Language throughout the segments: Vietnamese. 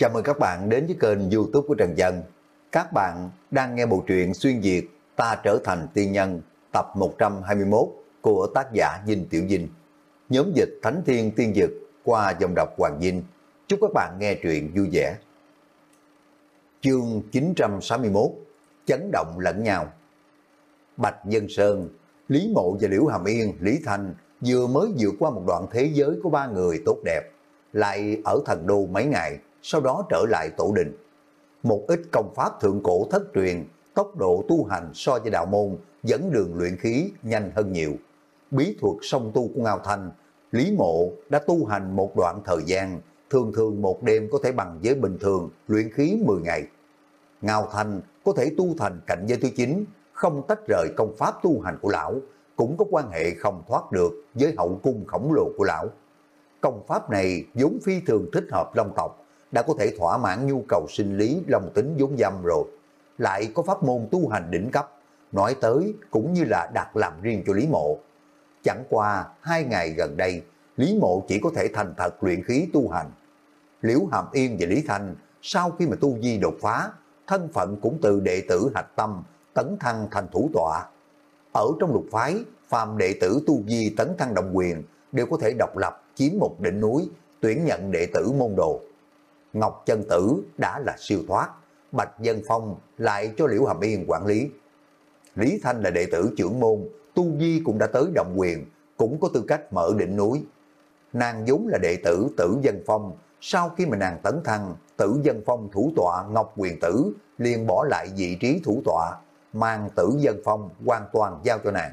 Chào mừng các bạn đến với kênh youtube của Trần Dân. Các bạn đang nghe bộ truyện xuyên Việt Ta trở thành tiên nhân tập 121 của tác giả Dinh Tiểu Dinh. Nhóm dịch Thánh Thiên Tiên Dực qua dòng đọc Hoàng Dinh. Chúc các bạn nghe truyện vui vẻ. Chương 961 Chấn động lẫn nhau Bạch Dân Sơn, Lý Mộ và Liễu Hàm Yên, Lý Thanh vừa mới vượt qua một đoạn thế giới của ba người tốt đẹp, lại ở thần đô mấy ngày, sau đó trở lại tổ đình. Một ít công pháp thượng cổ thất truyền, tốc độ tu hành so với đạo môn dẫn đường luyện khí nhanh hơn nhiều. Bí thuật song tu của Ngao Thanh, Lý Mộ đã tu hành một đoạn thời gian, thường thường một đêm có thể bằng với bình thường luyện khí 10 ngày. Ngao Thanh có thể tu thành cảnh giới thứ 9, không tách rời công pháp tu hành của lão, cũng có quan hệ không thoát được với hậu cung khổng lồ của lão. Công pháp này vốn phi thường thích hợp long tộc, đã có thể thỏa mãn nhu cầu sinh lý lòng tính vốn dâm rồi. Lại có pháp môn tu hành đỉnh cấp, nói tới cũng như là đặt làm riêng cho Lý Mộ. Chẳng qua hai ngày gần đây, Lý Mộ chỉ có thể thành thật luyện khí tu hành. Liễu Hàm Yên và Lý Thanh sau khi mà tu di đột phá, thân phận cũng từ đệ tử hạch tâm tấn thăng thành thủ tọa. Ở trong lục phái, phàm đệ tử tu di tấn thăng động quyền đều có thể độc lập chiếm một đỉnh núi, tuyển nhận đệ tử môn đồ. Ngọc Chân Tử đã là siêu thoát, Bạch Dân Phong lại cho Liễu Hàm Yên quản lý. Lý Thanh là đệ tử trưởng môn, tu vi cũng đã tới đồng quyền, cũng có tư cách mở đỉnh núi. Nàng vốn là đệ tử Tử Dân Phong, sau khi mà nàng tấn thăng, Tử Dân Phong thủ tọa Ngọc Quyền Tử liền bỏ lại vị trí thủ tọa, mang Tử Dân Phong hoàn toàn giao cho nàng.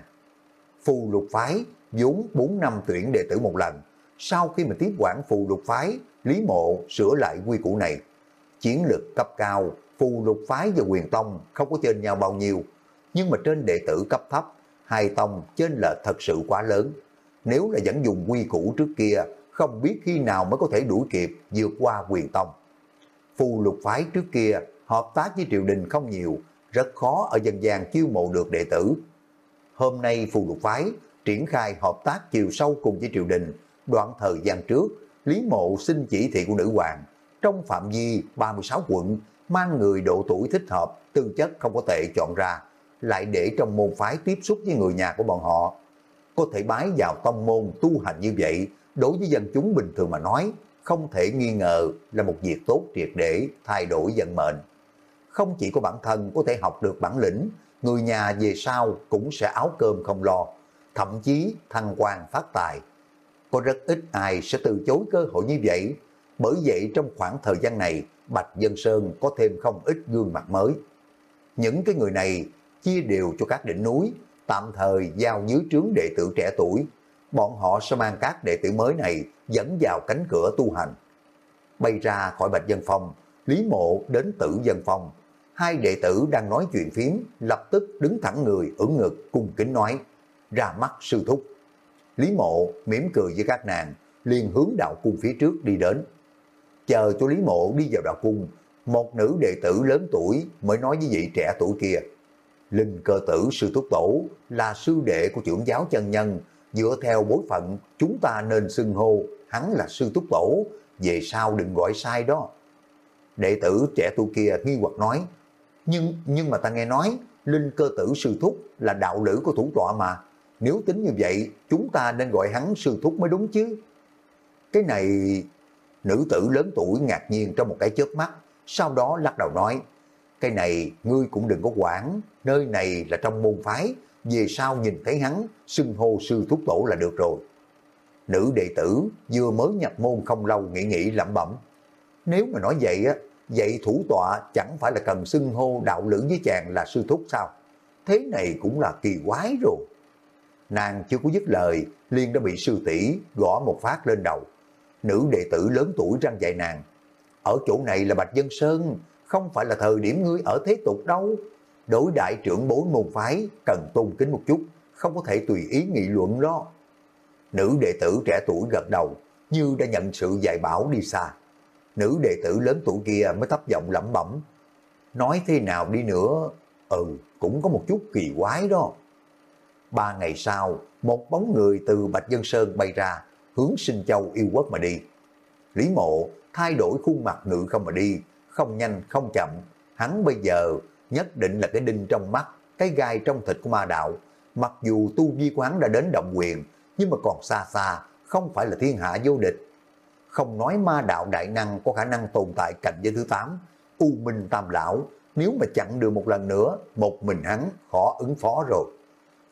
Phù lục phái vốn 4 năm tuyển đệ tử một lần, sau khi mà tiếp quản phù lục phái, Lý Mộ sửa lại quy củ này. Chiến lực cấp cao, phù lục phái và quyền tông không có trên nhau bao nhiêu, nhưng mà trên đệ tử cấp thấp, hai tông trên là thật sự quá lớn. Nếu là vẫn dùng quy củ trước kia, không biết khi nào mới có thể đuổi kịp vượt qua quyền tông. Phù lục phái trước kia hợp tác với triều đình không nhiều, rất khó ở dân gian chiêu mộ được đệ tử. Hôm nay phù lục phái triển khai hợp tác chiều sâu cùng với triều đình, đoạn thời gian trước, Lý Mộ xin chỉ thị của nữ hoàng, trong phạm vi 36 quận, mang người độ tuổi thích hợp, tư chất không có tệ chọn ra, lại để trong môn phái tiếp xúc với người nhà của bọn họ. Có thể bái vào tông môn tu hành như vậy, đối với dân chúng bình thường mà nói, không thể nghi ngờ là một việc tốt triệt để thay đổi vận mệnh. Không chỉ có bản thân có thể học được bản lĩnh, người nhà về sau cũng sẽ áo cơm không lo, thậm chí thăng quan phát tài. Có rất ít ai sẽ từ chối cơ hội như vậy, bởi vậy trong khoảng thời gian này, Bạch Dân Sơn có thêm không ít gương mặt mới. Những cái người này chia đều cho các đỉnh núi, tạm thời giao dưới trướng đệ tử trẻ tuổi. Bọn họ sẽ mang các đệ tử mới này dẫn vào cánh cửa tu hành. Bay ra khỏi Bạch Dân Phong, Lý Mộ đến Tử Dân Phong. Hai đệ tử đang nói chuyện phím, lập tức đứng thẳng người, ưỡn ngực, cung kính nói, ra mắt sư thúc. Lý Mộ mỉm cười với các nàng, liền hướng đạo cung phía trước đi đến. Chờ cho Lý Mộ đi vào đạo cung, một nữ đệ tử lớn tuổi mới nói với vị trẻ tuổi kia. Linh cơ tử sư thúc tổ là sư đệ của trưởng giáo chân nhân, dựa theo bối phận chúng ta nên xưng hô hắn là sư thúc tổ, về sau đừng gọi sai đó. Đệ tử trẻ tu kia nghi hoặc nói, nhưng nhưng mà ta nghe nói Linh cơ tử sư thúc là đạo lữ của thủ tọa mà, nếu tính như vậy chúng ta nên gọi hắn sư thúc mới đúng chứ. Cái này nữ tử lớn tuổi ngạc nhiên trong một cái chớp mắt, sau đó lắc đầu nói, cái này ngươi cũng đừng có quản, nơi này là trong môn phái, về sau nhìn thấy hắn, xưng hô sư thúc tổ là được rồi. Nữ đệ tử vừa mới nhập môn không lâu nghĩ nghĩ lẩm bẩm. Nếu mà nói vậy á, vậy thủ tọa chẳng phải là cần xưng hô đạo lữ với chàng là sư thúc sao? Thế này cũng là kỳ quái rồi. Nàng chưa có dứt lời, liên đã bị sư tỷ gõ một phát lên đầu. Nữ đệ tử lớn tuổi răng dạy nàng. Ở chỗ này là Bạch Dân Sơn, không phải là thời điểm ngươi ở thế tục đâu. Đối đại trưởng bối môn phái cần tôn kính một chút, không có thể tùy ý nghị luận đó. Nữ đệ tử trẻ tuổi gật đầu, như đã nhận sự dạy bảo đi xa. Nữ đệ tử lớn tuổi kia mới thấp giọng lẩm bẩm. Nói thế nào đi nữa, ừ, cũng có một chút kỳ quái đó. Ba ngày sau, một bóng người từ Bạch Dân Sơn bay ra, hướng sinh châu yêu quốc mà đi. Lý mộ thay đổi khuôn mặt ngự không mà đi, không nhanh không chậm. Hắn bây giờ nhất định là cái đinh trong mắt, cái gai trong thịt của ma đạo. Mặc dù tu vi quán đã đến động quyền, nhưng mà còn xa xa, không phải là thiên hạ vô địch. Không nói ma đạo đại năng có khả năng tồn tại cạnh giới thứ 8, U Minh Tam Lão, nếu mà chặn được một lần nữa, một mình hắn khó ứng phó rồi.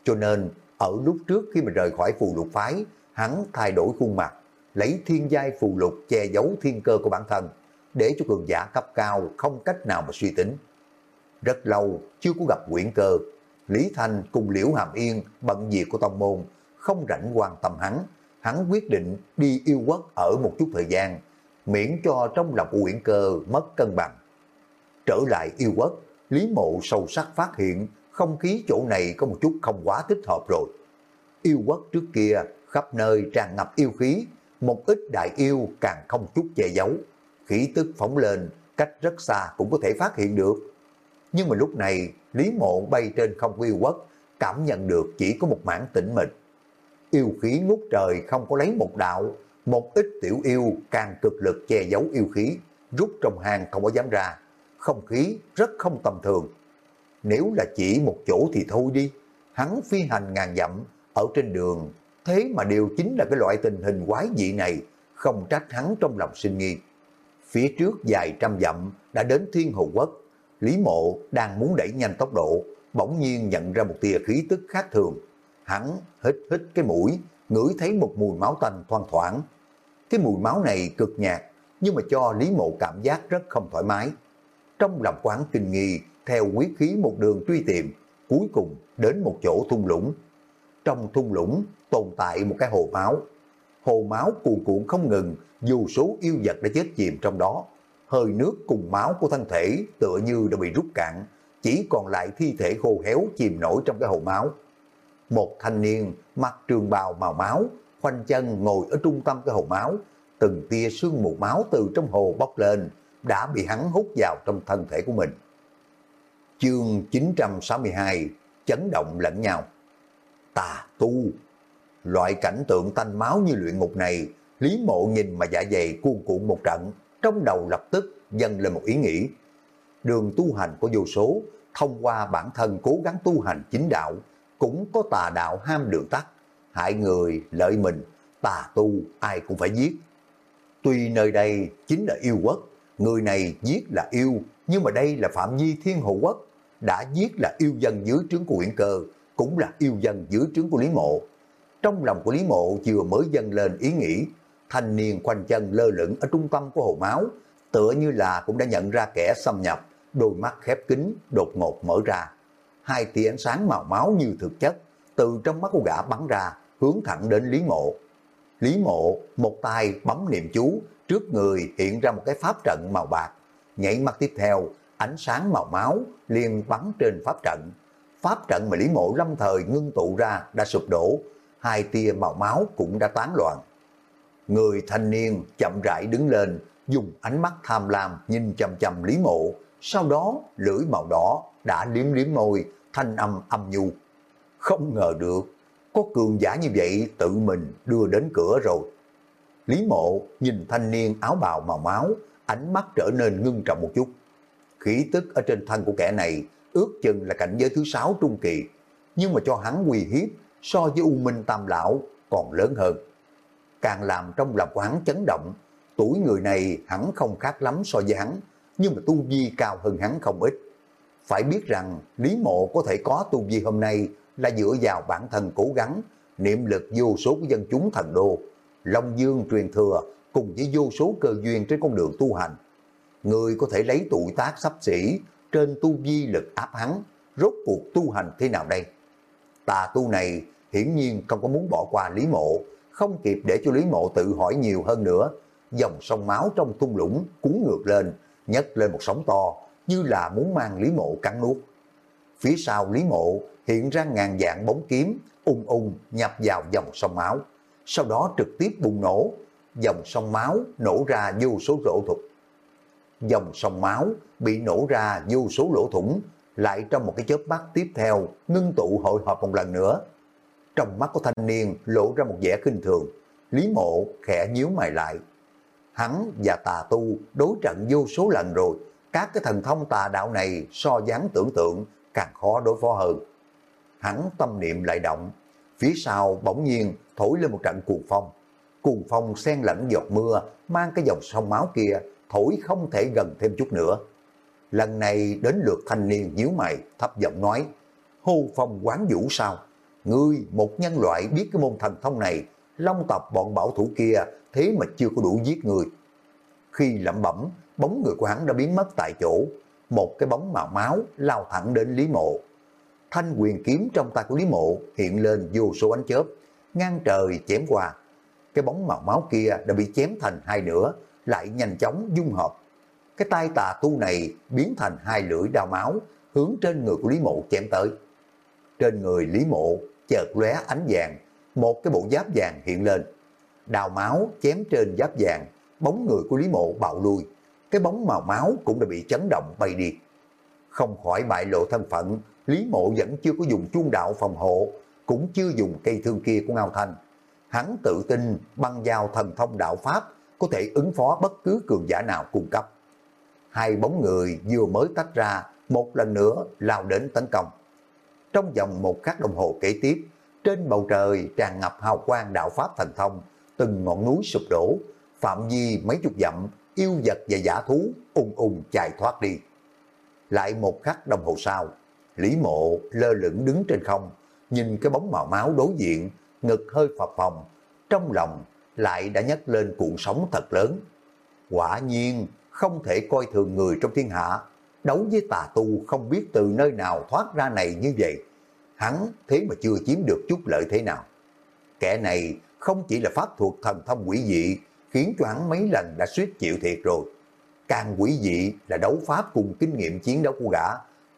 Cho nên, ở lúc trước khi mà rời khỏi phù lục phái, hắn thay đổi khuôn mặt, lấy thiên giai phù lục che giấu thiên cơ của bản thân, để cho cường giả cấp cao không cách nào mà suy tính. Rất lâu chưa có gặp quyển cơ, Lý Thanh cùng Liễu Hàm Yên bận việc của tông môn, không rảnh quan tâm hắn, hắn quyết định đi yêu quốc ở một chút thời gian, miễn cho trong lòng của quyển cơ mất cân bằng. Trở lại yêu quốc, Lý Mộ sâu sắc phát hiện không khí chỗ này có một chút không quá thích hợp rồi. Yêu quốc trước kia khắp nơi tràn ngập yêu khí, một ít đại yêu càng không chút che giấu. Khí tức phóng lên, cách rất xa cũng có thể phát hiện được. Nhưng mà lúc này, Lý Mộ bay trên không yêu quốc, cảm nhận được chỉ có một mảng tĩnh mịch. Yêu khí ngút trời không có lấy một đạo, một ít tiểu yêu càng cực lực che giấu yêu khí, rút trong hang không có dám ra. Không khí rất không tầm thường. Nếu là chỉ một chỗ thì thôi đi, hắn phi hành ngàn dặm, ở trên đường Thế mà điều chính là cái loại tình hình quái dị này, không trách hắn trong lòng sinh nghi. Phía trước dài trăm dặm đã đến Thiên Hồ Quốc, Lý Mộ đang muốn đẩy nhanh tốc độ, bỗng nhiên nhận ra một tia khí tức khác thường. Hắn hít hít cái mũi, ngửi thấy một mùi máu tanh thoang thoảng. Cái mùi máu này cực nhạt, nhưng mà cho Lý Mộ cảm giác rất không thoải mái. Trong lòng quán kinh nghi, theo quý khí một đường truy tìm, cuối cùng đến một chỗ thung lũng. Trong thung lũng tồn tại một cái hồ máu. Hồ máu cuồn cuộn không ngừng, dù số yêu vật đã chết chìm trong đó. Hơi nước cùng máu của thân thể tựa như đã bị rút cạn, chỉ còn lại thi thể khô héo chìm nổi trong cái hồ máu. Một thanh niên mặc trường bào màu máu, khoanh chân ngồi ở trung tâm cái hồ máu, từng tia sương mù máu từ trong hồ bốc lên, đã bị hắn hút vào trong thân thể của mình. Chương 962 Chấn động lẫn nhau Tà tu Loại cảnh tượng tanh máu như luyện ngục này, Lý Mộ nhìn mà dạ dày cuồn cuộn một trận, trong đầu lập tức dâng lên một ý nghĩ. Đường tu hành của vô số, thông qua bản thân cố gắng tu hành chính đạo, cũng có tà đạo ham đường tắt, hại người, lợi mình, tà tu ai cũng phải giết. Tuy nơi đây chính là yêu quốc, người này giết là yêu, nhưng mà đây là Phạm Vi Thiên Hộ Quốc, đã giết là yêu dân dưới trướng của Uyển Cơ, cũng là yêu dân dưới trướng của Lý Mộ, trong lòng của Lý Mộ vừa mới dâng lên ý nghĩ, thanh niên khoanh chân lơ lửng ở trung tâm của hồ máu, tựa như là cũng đã nhận ra kẻ xâm nhập, đôi mắt khép kín đột ngột mở ra. Hai tia ánh sáng màu máu như thực chất, từ trong mắt của gã bắn ra, hướng thẳng đến Lý Mộ. Lý Mộ một tay bấm niệm chú, trước người hiện ra một cái pháp trận màu bạc. Nhảy mắt tiếp theo, ánh sáng màu máu liền bắn trên pháp trận. Pháp trận mà Lý Mộ lâm thời ngưng tụ ra đã sụp đổ, hai tia màu máu cũng đã tán loạn. Người thanh niên chậm rãi đứng lên, dùng ánh mắt tham lam nhìn chầm chầm Lý Mộ, sau đó lưỡi màu đỏ đã liếm liếm môi, thanh âm âm nhu. Không ngờ được, có cường giả như vậy tự mình đưa đến cửa rồi. Lý Mộ nhìn thanh niên áo bào màu máu, ánh mắt trở nên ngưng trọng một chút. Khí tức ở trên thân của kẻ này ước chừng là cảnh giới thứ sáu trung kỳ, nhưng mà cho hắn uy hiếp so với U Minh Tam Lão còn lớn hơn. Càng làm trong lòng của hắn chấn động, tuổi người này hắn không khác lắm so với hắn, nhưng mà tu vi cao hơn hắn không ít. Phải biết rằng Lý Mộ có thể có tu vi hôm nay là dựa vào bản thân cố gắng, niệm lực vô số của dân chúng thần đô, Long Dương truyền thừa cùng với vô số cơ duyên trên con đường tu hành. Người có thể lấy tuổi tác sắp xỉ trên tu vi lực áp hắn, rốt cuộc tu hành thế nào đây? Tà tu này hiển nhiên không có muốn bỏ qua Lý Mộ, không kịp để cho Lý Mộ tự hỏi nhiều hơn nữa. Dòng sông máu trong thung lũng cuốn ngược lên, nhấc lên một sóng to, như là muốn mang Lý Mộ cắn nuốt. Phía sau Lý Mộ hiện ra ngàn dạng bóng kiếm, ung ung nhập vào dòng sông máu. Sau đó trực tiếp bùng nổ, dòng sông máu nổ ra vô số rỗ thủng. Dòng sông máu bị nổ ra vô số lỗ thủng, lại trong một cái chớp mắt tiếp theo ngưng tụ hội họp một lần nữa, trong mắt của thanh niên lộ ra một vẻ kinh thường. Lý mộ khẽ nhíu mày lại. Hắn và tà tu đối trận vô số lần rồi, các cái thần thông tà đạo này so dáng tưởng tượng càng khó đối phó hơn. Hắn tâm niệm lại động, phía sau bỗng nhiên thổi lên một trận cuồng phong. Cuồng phong xen lẫn giọt mưa, mang cái dòng sông máu kia, thổi không thể gần thêm chút nữa. Lần này đến lượt thanh niên nhíu mày, thấp giọng nói, hô phong quán vũ sao? Ngươi, một nhân loại biết cái môn thần thông này, long tộc bọn bảo thủ kia, thế mà chưa có đủ giết người. Khi lẩm bẩm, bóng người của hắn đã biến mất tại chỗ, một cái bóng màu máu lao thẳng đến Lý Mộ. Thanh quyền kiếm trong tay của Lý Mộ hiện lên vô số ánh chớp, ngang trời chém qua. Cái bóng màu máu kia đã bị chém thành hai nửa, lại nhanh chóng dung hợp. Cái tay tà tu này biến thành hai lưỡi đao máu, hướng trên người của Lý Mộ chém tới. Trên người Lý Mộ chợt lóe ánh vàng, một cái bộ giáp vàng hiện lên. Đào máu chém trên giáp vàng, bóng người của Lý Mộ bạo lui. Cái bóng màu máu cũng đã bị chấn động bay đi. Không khỏi bại lộ thân phận, Lý Mộ vẫn chưa có dùng chuông đạo phòng hộ, cũng chưa dùng cây thương kia của Ngao Thanh. Hắn tự tin băng giao thần thông đạo Pháp có thể ứng phó bất cứ cường giả nào cung cấp. Hai bóng người vừa mới tách ra, một lần nữa lao đến tấn công. Trong vòng một khắc đồng hồ kế tiếp, trên bầu trời tràn ngập hào quang đạo Pháp thần thông, từng ngọn núi sụp đổ, phạm vi mấy chục dặm, yêu vật và giả thú ung ung chạy thoát đi. Lại một khắc đồng hồ sau, Lý Mộ lơ lửng đứng trên không, nhìn cái bóng màu máu đối diện, ngực hơi phập phồng, trong lòng lại đã nhấc lên cuộn sóng thật lớn. Quả nhiên, không thể coi thường người trong thiên hạ, đấu với tà tu không biết từ nơi nào thoát ra này như vậy. Hắn thế mà chưa chiếm được chút lợi thế nào. Kẻ này không chỉ là pháp thuật thần thông quỷ dị, khiến cho hắn mấy lần đã suýt chịu thiệt rồi. Càng quỷ dị là đấu pháp cùng kinh nghiệm chiến đấu của gã,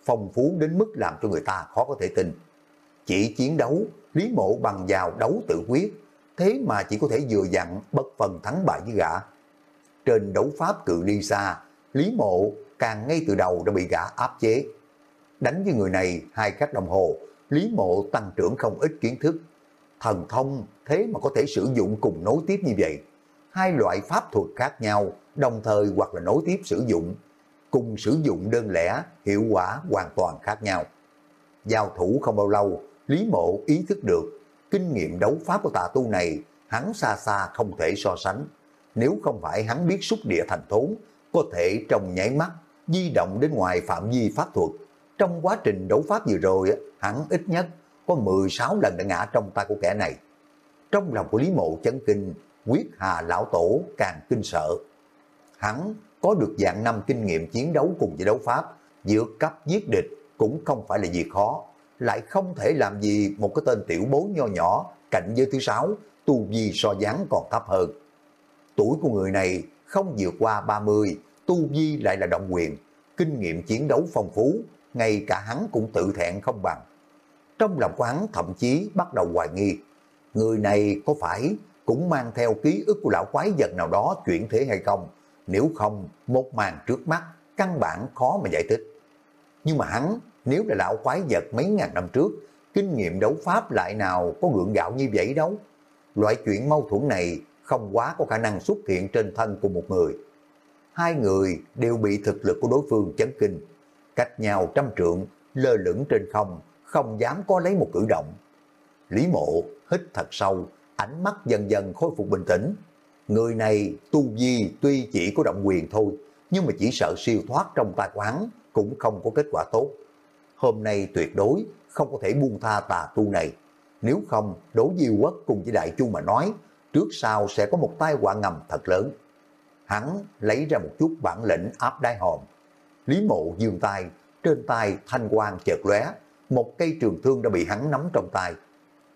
phong phú đến mức làm cho người ta khó có thể tin. Chỉ chiến đấu, Lý Mộ bằng vào đấu tự quyết, thế mà chỉ có thể vừa dặn bất phần thắng bại với gã. Trên đấu pháp cự ly xa, Lý Mộ càng ngay từ đầu đã bị gã áp chế. Đánh với người này hai khắc đồng hồ, Lý Mộ tăng trưởng không ít kiến thức. Thần thông thế mà có thể sử dụng cùng nối tiếp như vậy. Hai loại pháp thuật khác nhau, đồng thời hoặc là nối tiếp sử dụng, cùng sử dụng đơn lẻ, hiệu quả hoàn toàn khác nhau. Giao thủ không bao lâu, Lý Mộ ý thức được, kinh nghiệm đấu pháp của tà tu này, hắn xa xa không thể so sánh. Nếu không phải hắn biết xúc địa thành thốn, có thể trong nháy mắt, di động đến ngoài phạm vi pháp thuật. Trong quá trình đấu pháp vừa rồi, hắn ít nhất có 16 lần đã ngã trong tay của kẻ này. Trong lòng của Lý Mộ chấn kinh, quyết hà lão tổ càng kinh sợ. Hắn có được dạng năm kinh nghiệm chiến đấu cùng với đấu pháp, giữa cấp giết địch cũng không phải là gì khó, lại không thể làm gì một cái tên tiểu bối nho nhỏ cạnh giới thứ sáu, tu vi so dáng còn thấp hơn. Tuổi của người này không vượt qua 30, tu vi lại là động quyền, kinh nghiệm chiến đấu phong phú, ngay cả hắn cũng tự thẹn không bằng. Trong lòng của hắn thậm chí bắt đầu hoài nghi, người này có phải cũng mang theo ký ức của lão quái vật nào đó chuyển thế hay không? Nếu không, một màn trước mắt, căn bản khó mà giải thích. Nhưng mà hắn, nếu là lão quái vật mấy ngàn năm trước, kinh nghiệm đấu pháp lại nào có gượng gạo như vậy đâu. Loại chuyện mâu thuẫn này không quá có khả năng xuất hiện trên thân của một người. Hai người đều bị thực lực của đối phương chấn kinh, cách nhau trăm trượng, lơ lửng trên không, không dám có lấy một cử động. Lý mộ hít thật sâu, ánh mắt dần dần khôi phục bình tĩnh. Người này tu vi tuy chỉ có động quyền thôi, nhưng mà chỉ sợ siêu thoát trong tài quán cũng không có kết quả tốt. Hôm nay tuyệt đối không có thể buông tha tà tu này. Nếu không, đối diêu quốc cùng với đại chu mà nói, trước sau sẽ có một tai họa ngầm thật lớn. Hắn lấy ra một chút bản lĩnh áp đai hòm. Lý mộ dương tay, trên tay thanh quang chợt lóe, một cây trường thương đã bị hắn nắm trong tay.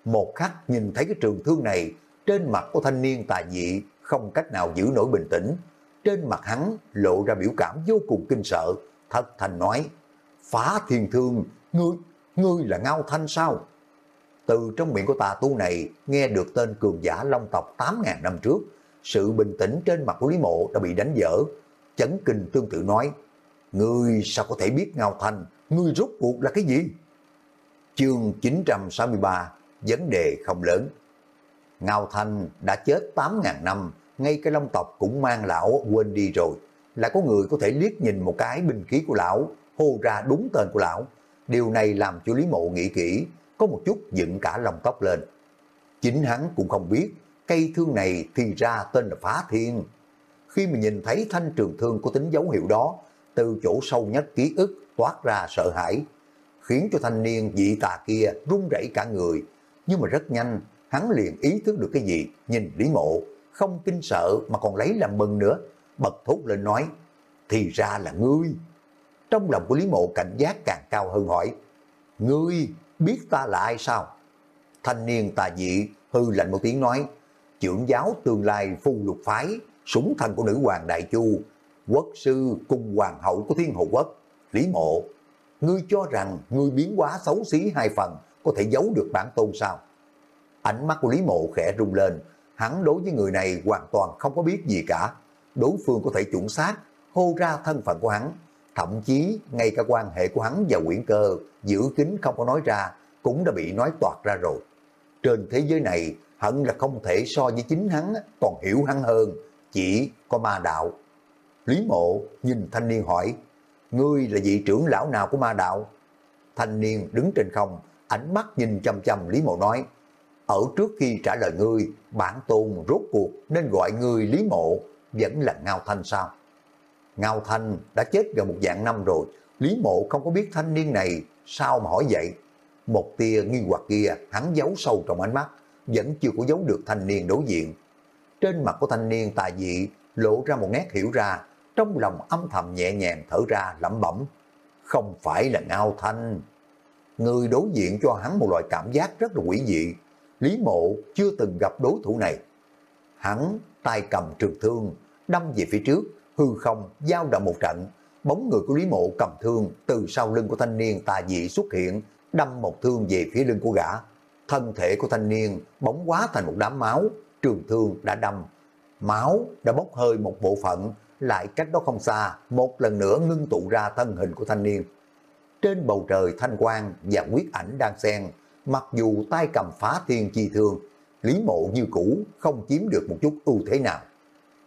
Một khắc nhìn thấy cái trường thương này, trên mặt của thanh niên tà dị không cách nào giữ nổi bình tĩnh. Trên mặt hắn lộ ra biểu cảm vô cùng kinh sợ, thật thành nói, phá thiên thương, ngươi, ngươi là Ngao Thanh sao? Từ trong miệng của tà tu này nghe được tên cường giả long tộc 8.000 năm trước, sự bình tĩnh trên mặt của Lý Mộ đã bị đánh dở. Chấn kinh tương tự nói, ngươi sao có thể biết Ngao Thanh, ngươi rốt cuộc là cái gì? Chương 963, vấn đề không lớn. Ngao Thanh đã chết 8.000 năm, ngay cái long tộc cũng mang lão quên đi rồi. là có người có thể liếc nhìn một cái binh khí của lão, hô ra đúng tên của lão. Điều này làm cho Lý Mộ nghĩ kỹ, có một chút dựng cả lòng tóc lên. Chính hắn cũng không biết, cây thương này thì ra tên là Phá Thiên. Khi mà nhìn thấy thanh trường thương có tính dấu hiệu đó, từ chỗ sâu nhất ký ức toát ra sợ hãi, khiến cho thanh niên dị tà kia run rẩy cả người. Nhưng mà rất nhanh, hắn liền ý thức được cái gì, nhìn Lý Mộ, không kinh sợ mà còn lấy làm mừng nữa, bật thốt lên nói, thì ra là ngươi. Trong lòng của Lý Mộ cảnh giác càng cao hơn hỏi, ngươi biết ta là ai sao? Thanh niên tà dị hư lạnh một tiếng nói, trưởng giáo tương lai phu lục phái, súng thần của nữ hoàng Đại Chu, quốc sư cùng hoàng hậu của thiên hộ quốc, Lý Mộ. Ngươi cho rằng ngươi biến hóa xấu xí hai phần có thể giấu được bản tôn sao? Ánh mắt của Lý Mộ khẽ rung lên, hắn đối với người này hoàn toàn không có biết gì cả. Đối phương có thể chuẩn xác, hô ra thân phận của hắn. Thậm chí, ngay cả quan hệ của hắn và quyển cơ, giữ kín không có nói ra, cũng đã bị nói toạt ra rồi. Trên thế giới này, hận là không thể so với chính hắn, còn hiểu hắn hơn, chỉ có ma đạo. Lý mộ nhìn thanh niên hỏi, ngươi là vị trưởng lão nào của ma đạo? Thanh niên đứng trên không, ánh mắt nhìn chăm chăm Lý mộ nói, ở trước khi trả lời ngươi, bản tôn rốt cuộc nên gọi ngươi Lý Mộ, vẫn là Ngao Thanh sao? Ngao Thanh đã chết gần một dạng năm rồi, Lý Mộ không có biết thanh niên này, sao mà hỏi vậy? Một tia nghi hoặc kia hắn giấu sâu trong ánh mắt, vẫn chưa có giấu được thanh niên đối diện. Trên mặt của thanh niên tà dị lộ ra một nét hiểu ra, trong lòng âm thầm nhẹ nhàng thở ra lẩm bẩm. Không phải là Ngao Thanh. Người đối diện cho hắn một loại cảm giác rất là quỷ dị, Lý Mộ chưa từng gặp đối thủ này. Hắn tay cầm trường thương, đâm về phía trước, hư không, giao động một trận. Bóng người của Lý Mộ cầm thương từ sau lưng của thanh niên tà dị xuất hiện, đâm một thương về phía lưng của gã. Thân thể của thanh niên bóng quá thành một đám máu, trường thương đã đâm. Máu đã bốc hơi một bộ phận, lại cách đó không xa, một lần nữa ngưng tụ ra thân hình của thanh niên. Trên bầu trời thanh quang và quyết ảnh đang xen, mặc dù tay cầm phá thiên chi thương, Lý Mộ như cũ không chiếm được một chút ưu thế nào.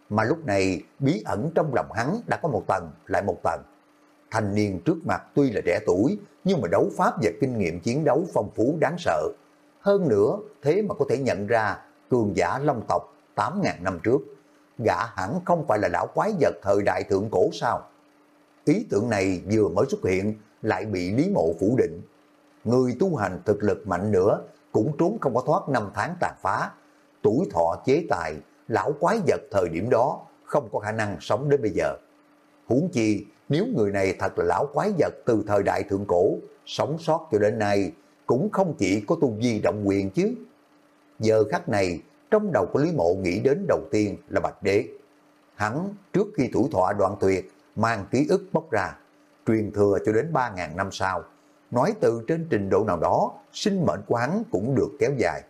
Mà lúc này bí ẩn trong lòng hắn đã có một tầng lại một tầng. Thanh niên trước mặt tuy là trẻ tuổi nhưng mà đấu pháp và kinh nghiệm chiến đấu phong phú đáng sợ. Hơn nữa thế mà có thể nhận ra cường giả long tộc 8.000 năm trước. Gã hẳn không phải là lão quái vật thời đại thượng cổ sao. Ý tưởng này vừa mới xuất hiện lại bị Lý Mộ phủ định người tu hành thực lực mạnh nữa cũng trốn không có thoát năm tháng tàn phá. Tuổi thọ chế tài, lão quái vật thời điểm đó không có khả năng sống đến bây giờ. Huống chi, nếu người này thật là lão quái vật từ thời đại thượng cổ, sống sót cho đến nay, cũng không chỉ có tu vi động quyền chứ. Giờ khắc này, trong đầu của Lý Mộ nghĩ đến đầu tiên là Bạch Đế. Hắn, trước khi thủ thọ đoạn tuyệt, mang ký ức bốc ra, truyền thừa cho đến 3.000 năm sau, nói từ trên trình độ nào đó, sinh mệnh của hắn cũng được kéo dài.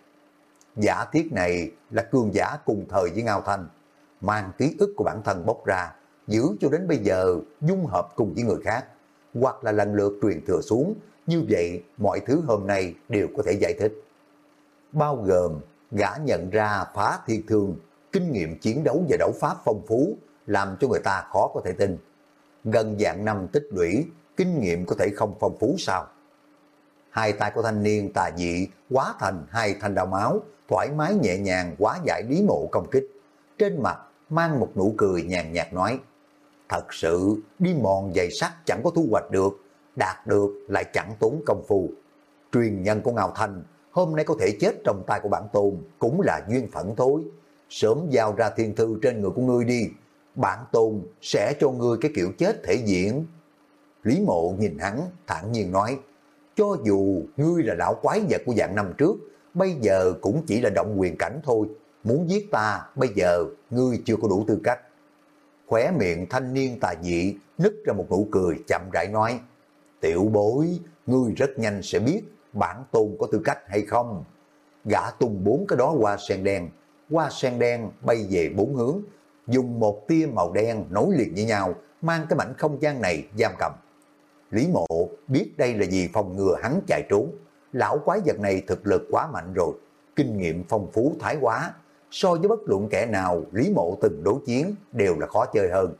Giả thiết này là cường giả cùng thời với Ngao Thanh, mang ký ức của bản thân bốc ra, giữ cho đến bây giờ dung hợp cùng với người khác, hoặc là lần lượt truyền thừa xuống, như vậy mọi thứ hôm nay đều có thể giải thích. Bao gồm gã nhận ra phá thiên thương, kinh nghiệm chiến đấu và đấu pháp phong phú, làm cho người ta khó có thể tin. Gần dạng năm tích lũy, kinh nghiệm có thể không phong phú sao? Hai tay của thanh niên tà dị quá thành hai thanh đào máu, thoải mái nhẹ nhàng quá giải lý mộ công kích. Trên mặt mang một nụ cười nhàn nhạt nói, thật sự đi mòn dày sắt chẳng có thu hoạch được, đạt được lại chẳng tốn công phu. Truyền nhân của Ngào Thanh hôm nay có thể chết trong tay của bản tôn cũng là duyên phận thôi. Sớm giao ra thiên thư trên người của ngươi đi, bản tôn sẽ cho ngươi cái kiểu chết thể diện. Lý mộ nhìn hắn, thản nhiên nói, cho dù ngươi là lão quái vật của dạng năm trước, bây giờ cũng chỉ là động quyền cảnh thôi. Muốn giết ta, bây giờ ngươi chưa có đủ tư cách. Khóe miệng thanh niên tà dị nứt ra một nụ cười chậm rãi nói, tiểu bối, ngươi rất nhanh sẽ biết bản tôn có tư cách hay không. Gã tung bốn cái đó qua sen đen, qua sen đen bay về bốn hướng, dùng một tia màu đen nối liền với nhau, mang cái mảnh không gian này giam cầm. Lý mộ biết đây là gì phòng ngừa hắn chạy trốn. Lão quái vật này thực lực quá mạnh rồi, kinh nghiệm phong phú thái quá. so với bất luận kẻ nào Lý Mộ từng đối chiến đều là khó chơi hơn.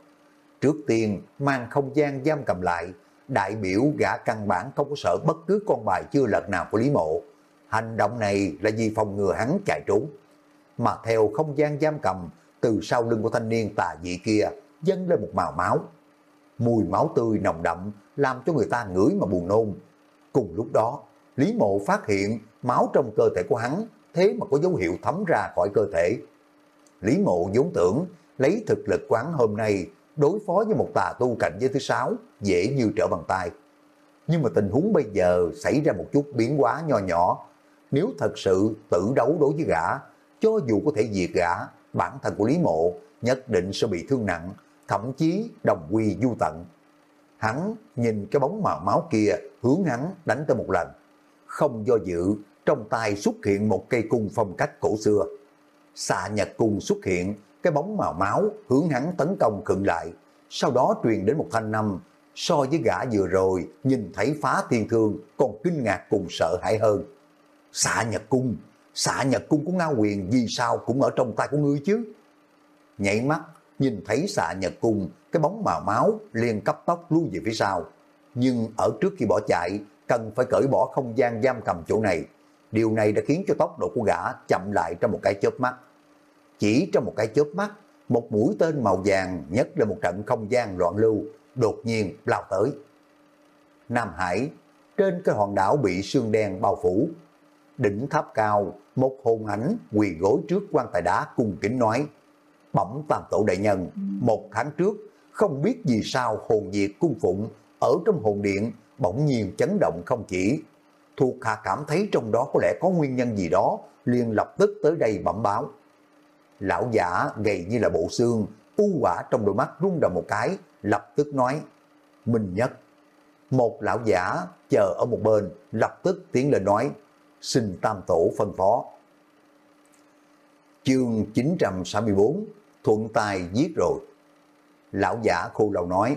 Trước tiên mang không gian giam cầm lại, đại biểu gã căn bản không có sợ bất cứ con bài chưa lật nào của Lý Mộ. Hành động này là vì phòng ngừa hắn chạy trốn. Mà theo không gian giam cầm, từ sau lưng của thanh niên tà dị kia dâng lên một màu máu. Mùi máu tươi nồng đậm làm cho người ta ngửi mà buồn nôn. Cùng lúc đó, Lý Mộ phát hiện máu trong cơ thể của hắn thế mà có dấu hiệu thấm ra khỏi cơ thể. Lý Mộ vốn tưởng lấy thực lực quán hôm nay đối phó với một tà tu cảnh giới thứ sáu dễ như trở bàn tay. Nhưng mà tình huống bây giờ xảy ra một chút biến hóa nho nhỏ. Nếu thật sự tự đấu đối với gã, cho dù có thể diệt gã, bản thân của Lý Mộ nhất định sẽ bị thương nặng, thậm chí đồng quy du tận. Hắn nhìn cái bóng màu máu kia hướng hắn đánh tới một lần. Không do dự, trong tay xuất hiện một cây cung phong cách cổ xưa. Xạ nhật cung xuất hiện, cái bóng màu máu hướng hắn tấn công khựng lại. Sau đó truyền đến một thanh năm, so với gã vừa rồi nhìn thấy phá thiên thương còn kinh ngạc cùng sợ hãi hơn. Xạ nhật cung, xạ nhật cung của Ngao Quyền vì sao cũng ở trong tay của ngươi chứ? Nhảy mắt, nhìn thấy xạ nhật cung, cái bóng màu máu liền cấp tốc lui về phía sau. Nhưng ở trước khi bỏ chạy, cần phải cởi bỏ không gian giam cầm chỗ này. Điều này đã khiến cho tốc độ của gã chậm lại trong một cái chớp mắt. Chỉ trong một cái chớp mắt, một mũi tên màu vàng nhấc lên một trận không gian loạn lưu, đột nhiên lao tới. Nam Hải, trên cái hòn đảo bị sương đen bao phủ. Đỉnh tháp cao, một hồn ảnh quỳ gối trước quan tài đá cung kính nói, bẩm tam tổ đại nhân, một tháng trước, không biết vì sao hồn diệt cung phụng ở trong hồn điện bỗng nhiên chấn động không chỉ. Thuộc hạ cảm thấy trong đó có lẽ có nguyên nhân gì đó, liền lập tức tới đây bẩm báo. Lão giả gầy như là bộ xương, u quả trong đôi mắt rung động một cái, lập tức nói, Minh Nhất. Một lão giả chờ ở một bên, lập tức tiến lên nói, xin tam tổ phân phó. Chương 964, thuận tài giết rồi. Lão giả khô lầu nói,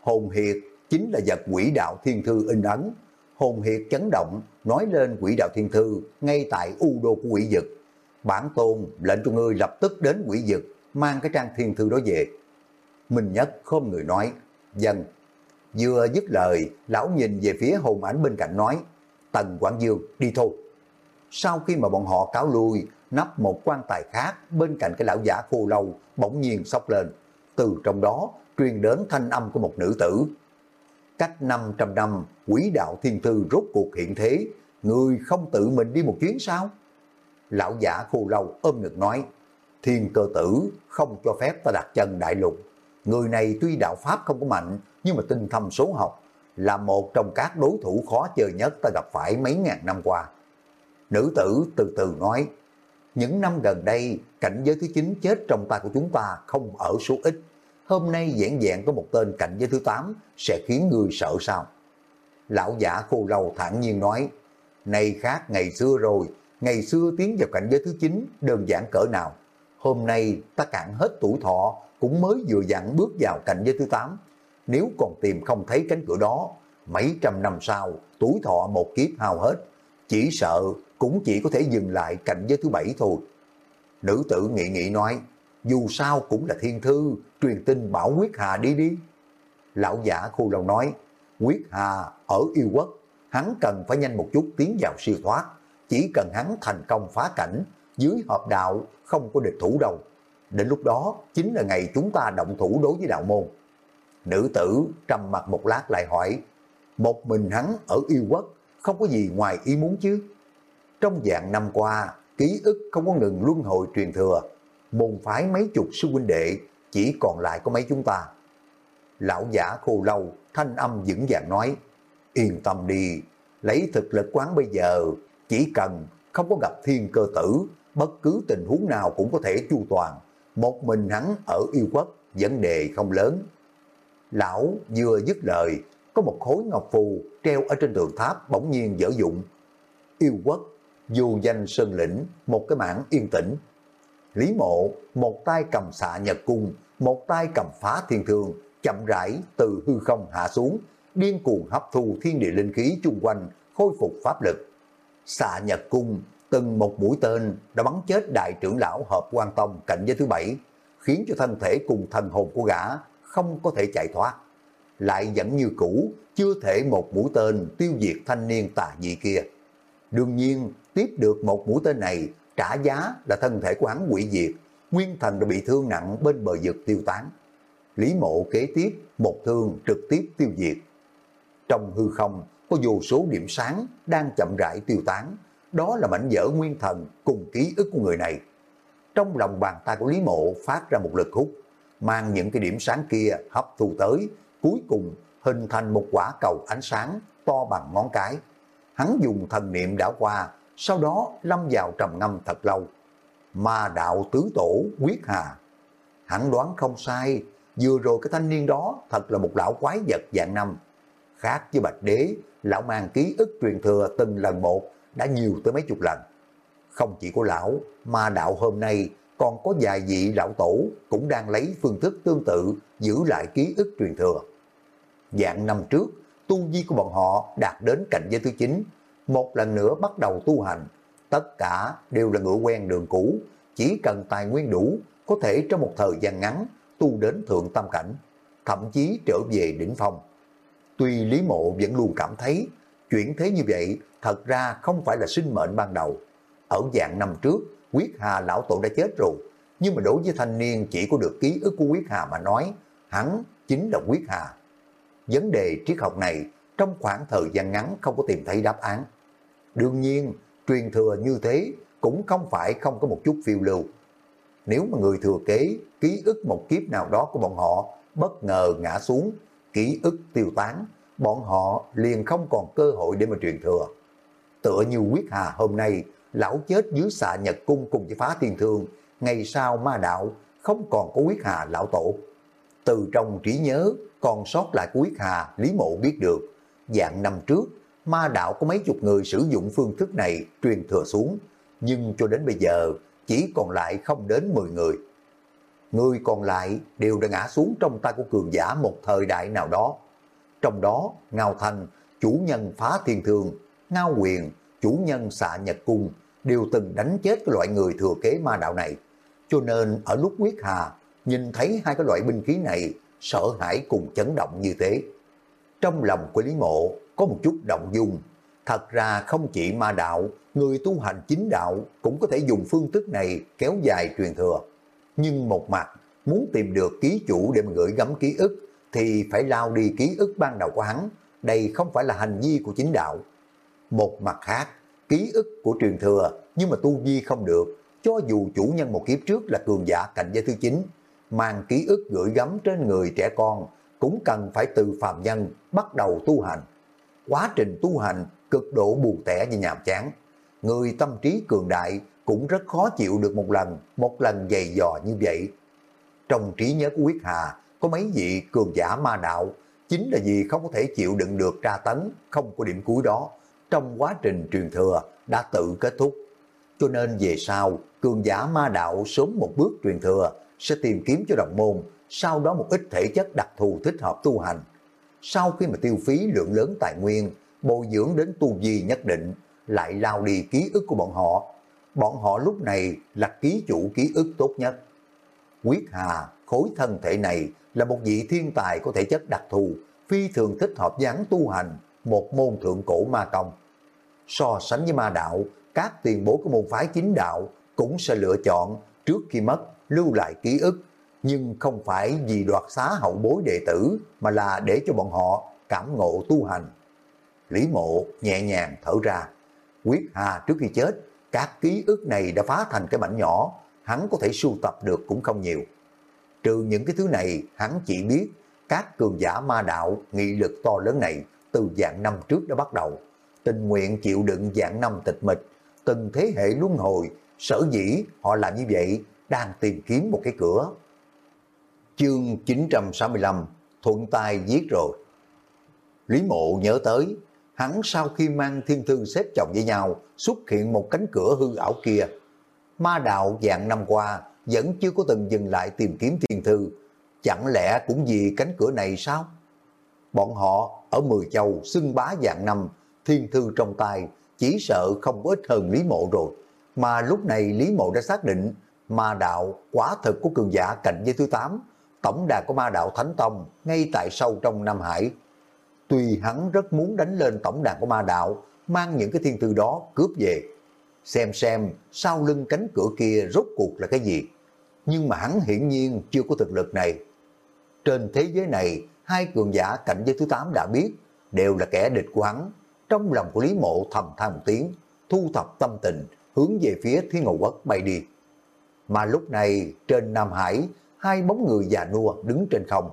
hồn hiệt chính là vật quỷ đạo thiên thư in ấn. Hồn hiệt chấn động, nói lên quỷ đạo thiên thư ngay tại u đô của quỷ dực. Bản tôn lệnh cho ngươi lập tức đến quỷ dực, mang cái trang thiên thư đó về. Minh Nhất không người nói, dân. Vừa dứt lời, lão nhìn về phía hồn ảnh bên cạnh nói, Tần Quảng Dương, đi thôi. Sau khi mà bọn họ cáo lui, nắp một quan tài khác bên cạnh cái lão giả khô lâu bỗng nhiên sóc lên. Từ trong đó truyền đến thanh âm của một nữ tử. Cách 500 năm, quỷ đạo thiên thư rốt cuộc hiện thế, người không tự mình đi một chuyến sao? Lão giả khô lâu ôm ngực nói, thiên cơ tử không cho phép ta đặt chân đại lục. Người này tuy đạo pháp không có mạnh, nhưng mà tinh thâm số học, là một trong các đối thủ khó chơi nhất ta gặp phải mấy ngàn năm qua. Nữ tử từ từ nói, những năm gần đây, cảnh giới thứ 9 chết trong tay của chúng ta không ở số ít. Hôm nay dẹn dẹn có một tên cạnh giới thứ 8 sẽ khiến người sợ sao? Lão giả khô lâu thản nhiên nói, nay khác ngày xưa rồi, ngày xưa tiến vào cảnh giới thứ 9 đơn giản cỡ nào. Hôm nay ta cạn hết tuổi thọ cũng mới vừa dặn bước vào cảnh giới thứ 8. Nếu còn tìm không thấy cánh cửa đó, mấy trăm năm sau, tuổi thọ một kiếp hao hết, chỉ sợ cũng chỉ có thể dừng lại cảnh giới thứ bảy thôi. Nữ tử nghị nghị nói, dù sao cũng là thiên thư, truyền tin bảo Quyết Hà đi đi. Lão giả khu lòng nói, Quyết Hà ở yêu quốc, hắn cần phải nhanh một chút tiến vào siêu thoát, chỉ cần hắn thành công phá cảnh, dưới hợp đạo không có địch thủ đâu. Đến lúc đó chính là ngày chúng ta động thủ đối với đạo môn. Nữ tử trầm mặt một lát lại hỏi, một mình hắn ở yêu quốc, không có gì ngoài ý muốn chứ. Trong dạng năm qua, ký ức không có ngừng luân hồi truyền thừa, môn phái mấy chục sư huynh đệ, chỉ còn lại có mấy chúng ta. Lão giả khô lâu, thanh âm vững vàng nói, yên tâm đi, lấy thực lực quán bây giờ, chỉ cần không có gặp thiên cơ tử, bất cứ tình huống nào cũng có thể chu toàn. Một mình hắn ở yêu quốc, vấn đề không lớn. Lão vừa dứt lời, có một khối ngọc phù treo ở trên tường tháp bỗng nhiên dở dụng. Yêu quốc, dù danh sơn lĩnh, một cái mảng yên tĩnh. Lý mộ, một tay cầm xạ nhật cung, một tay cầm phá thiên thương, chậm rãi từ hư không hạ xuống, điên cuồng hấp thu thiên địa linh khí chung quanh, khôi phục pháp lực. Xạ nhật cung từng một mũi tên đã bắn chết đại trưởng lão hợp quan tông cạnh giới thứ bảy, khiến cho thân thể cùng thần hồn của gã không có thể chạy thoát. Lại vẫn như cũ, chưa thể một mũi tên tiêu diệt thanh niên tà dị kia. Đương nhiên, tiếp được một mũi tên này, trả giá là thân thể của hắn quỷ diệt, nguyên thần đã bị thương nặng bên bờ vực tiêu tán. Lý mộ kế tiếp, một thương trực tiếp tiêu diệt. Trong hư không, có vô số điểm sáng đang chậm rãi tiêu tán, đó là mảnh vỡ nguyên thần cùng ký ức của người này. Trong lòng bàn tay của Lý Mộ phát ra một lực hút, mang những cái điểm sáng kia hấp thu tới, cuối cùng hình thành một quả cầu ánh sáng to bằng ngón cái. Hắn dùng thần niệm đảo qua, sau đó lâm vào trầm ngâm thật lâu. Ma đạo tứ tổ quyết hà. hẳn đoán không sai, vừa rồi cái thanh niên đó thật là một lão quái vật dạng năm. Khác với Bạch Đế, lão mang ký ức truyền thừa từng lần một đã nhiều tới mấy chục lần. Không chỉ có lão, ma đạo hôm nay còn có vài vị lão tổ cũng đang lấy phương thức tương tự giữ lại ký ức truyền thừa. Dạng năm trước, tu vi của bọn họ đạt đến cảnh giới thứ 9, một lần nữa bắt đầu tu hành. Tất cả đều là ngựa quen đường cũ, chỉ cần tài nguyên đủ, có thể trong một thời gian ngắn tu đến thượng tam cảnh, thậm chí trở về đỉnh phong. Tuy Lý Mộ vẫn luôn cảm thấy chuyện thế như vậy thật ra không phải là sinh mệnh ban đầu. Ở dạng năm trước, Quyết Hà lão tổ đã chết rồi, nhưng mà đối với thanh niên chỉ có được ký ức của Quyết Hà mà nói, hắn chính là Quyết Hà. Vấn đề triết học này trong khoảng thời gian ngắn không có tìm thấy đáp án. Đương nhiên, truyền thừa như thế cũng không phải không có một chút phiêu lưu. Nếu mà người thừa kế ký ức một kiếp nào đó của bọn họ bất ngờ ngã xuống, ký ức tiêu tán, bọn họ liền không còn cơ hội để mà truyền thừa. Tựa như quyết hà hôm nay, lão chết dưới xạ nhật cung cùng với phá thiên thương, ngày sau ma đạo không còn có quyết hà lão tổ. Từ trong trí nhớ, còn sót lại của quyết hà, Lý Mộ biết được, dạng năm trước, ma đạo có mấy chục người sử dụng phương thức này truyền thừa xuống, nhưng cho đến bây giờ chỉ còn lại không đến 10 người. Người còn lại đều đã ngã xuống trong tay của cường giả một thời đại nào đó. Trong đó, Ngao Thanh, chủ nhân phá thiên thường, Ngao Quyền, chủ nhân xạ nhật cung, đều từng đánh chết cái loại người thừa kế ma đạo này. Cho nên ở lúc quyết hà, nhìn thấy hai cái loại binh khí này, sợ hãi cùng chấn động như thế. Trong lòng của Lý Mộ có một chút động dung. Thật ra không chỉ ma đạo, người tu hành chính đạo cũng có thể dùng phương thức này kéo dài truyền thừa. Nhưng một mặt, muốn tìm được ký chủ để mà gửi gắm ký ức, thì phải lao đi ký ức ban đầu của hắn. Đây không phải là hành vi của chính đạo. Một mặt khác, ký ức của truyền thừa nhưng mà tu vi không được, cho dù chủ nhân một kiếp trước là cường giả cạnh giới thứ 9, mang ký ức gửi gắm trên người trẻ con, cũng cần phải từ phàm nhân bắt đầu tu hành. Quá trình tu hành cực độ buồn tẻ và nhàm chán. Người tâm trí cường đại cũng rất khó chịu được một lần, một lần dày dò như vậy. Trong trí nhớ của Quyết Hà, có mấy vị cường giả ma đạo, chính là vì không có thể chịu đựng được tra tấn, không có điểm cuối đó. Trong quá trình truyền thừa đã tự kết thúc. Cho nên về sau, cường giả ma đạo sớm một bước truyền thừa sẽ tìm kiếm cho đồng môn, sau đó một ít thể chất đặc thù thích hợp tu hành. Sau khi mà tiêu phí lượng lớn tài nguyên, bồi dưỡng đến tu vi nhất định, lại lao đi ký ức của bọn họ. Bọn họ lúc này là ký chủ ký ức tốt nhất. Quyết Hà, khối thân thể này là một vị thiên tài có thể chất đặc thù, phi thường thích hợp dáng tu hành, một môn thượng cổ ma công. So sánh với ma đạo, các tiền bối của môn phái chính đạo cũng sẽ lựa chọn trước khi mất lưu lại ký ức, nhưng không phải vì đoạt xá hậu bối đệ tử mà là để cho bọn họ cảm ngộ tu hành. Lý mộ nhẹ nhàng thở ra, quyết hà trước khi chết, các ký ức này đã phá thành cái mảnh nhỏ, hắn có thể sưu tập được cũng không nhiều. Trừ những cái thứ này, hắn chỉ biết các cường giả ma đạo nghị lực to lớn này từ dạng năm trước đã bắt đầu. Tình nguyện chịu đựng dạng năm tịch mịch, từng thế hệ luân hồi, sở dĩ họ làm như vậy đang tìm kiếm một cái cửa. Chương 965 Thuận tay giết rồi Lý mộ nhớ tới hắn sau khi mang thiên thư xếp chồng với nhau xuất hiện một cánh cửa hư ảo kia. Ma đạo dạng năm qua vẫn chưa có từng dừng lại tìm kiếm thiên thư. Chẳng lẽ cũng vì cánh cửa này sao? Bọn họ ở Mười Châu xưng bá dạng năm, thiên thư trong tay, chỉ sợ không có ít hơn Lý Mộ rồi. Mà lúc này Lý Mộ đã xác định ma đạo quả thực của cường giả cạnh với thứ 8, tổng đà của ma đạo Thánh Tông ngay tại sâu trong Nam Hải. Tuy hắn rất muốn đánh lên tổng đà của ma đạo, mang những cái thiên thư đó cướp về. Xem xem sau lưng cánh cửa kia rốt cuộc là cái gì. Nhưng mà hắn hiển nhiên chưa có thực lực này. Trên thế giới này, hai cường giả cạnh giới thứ 8 đã biết, đều là kẻ địch của hắn. Trong lòng của Lý Mộ thầm than một tiếng, thu thập tâm tình, hướng về phía Thiên Ngộ Quốc bay đi. Mà lúc này, trên Nam Hải, hai bóng người già nua đứng trên không.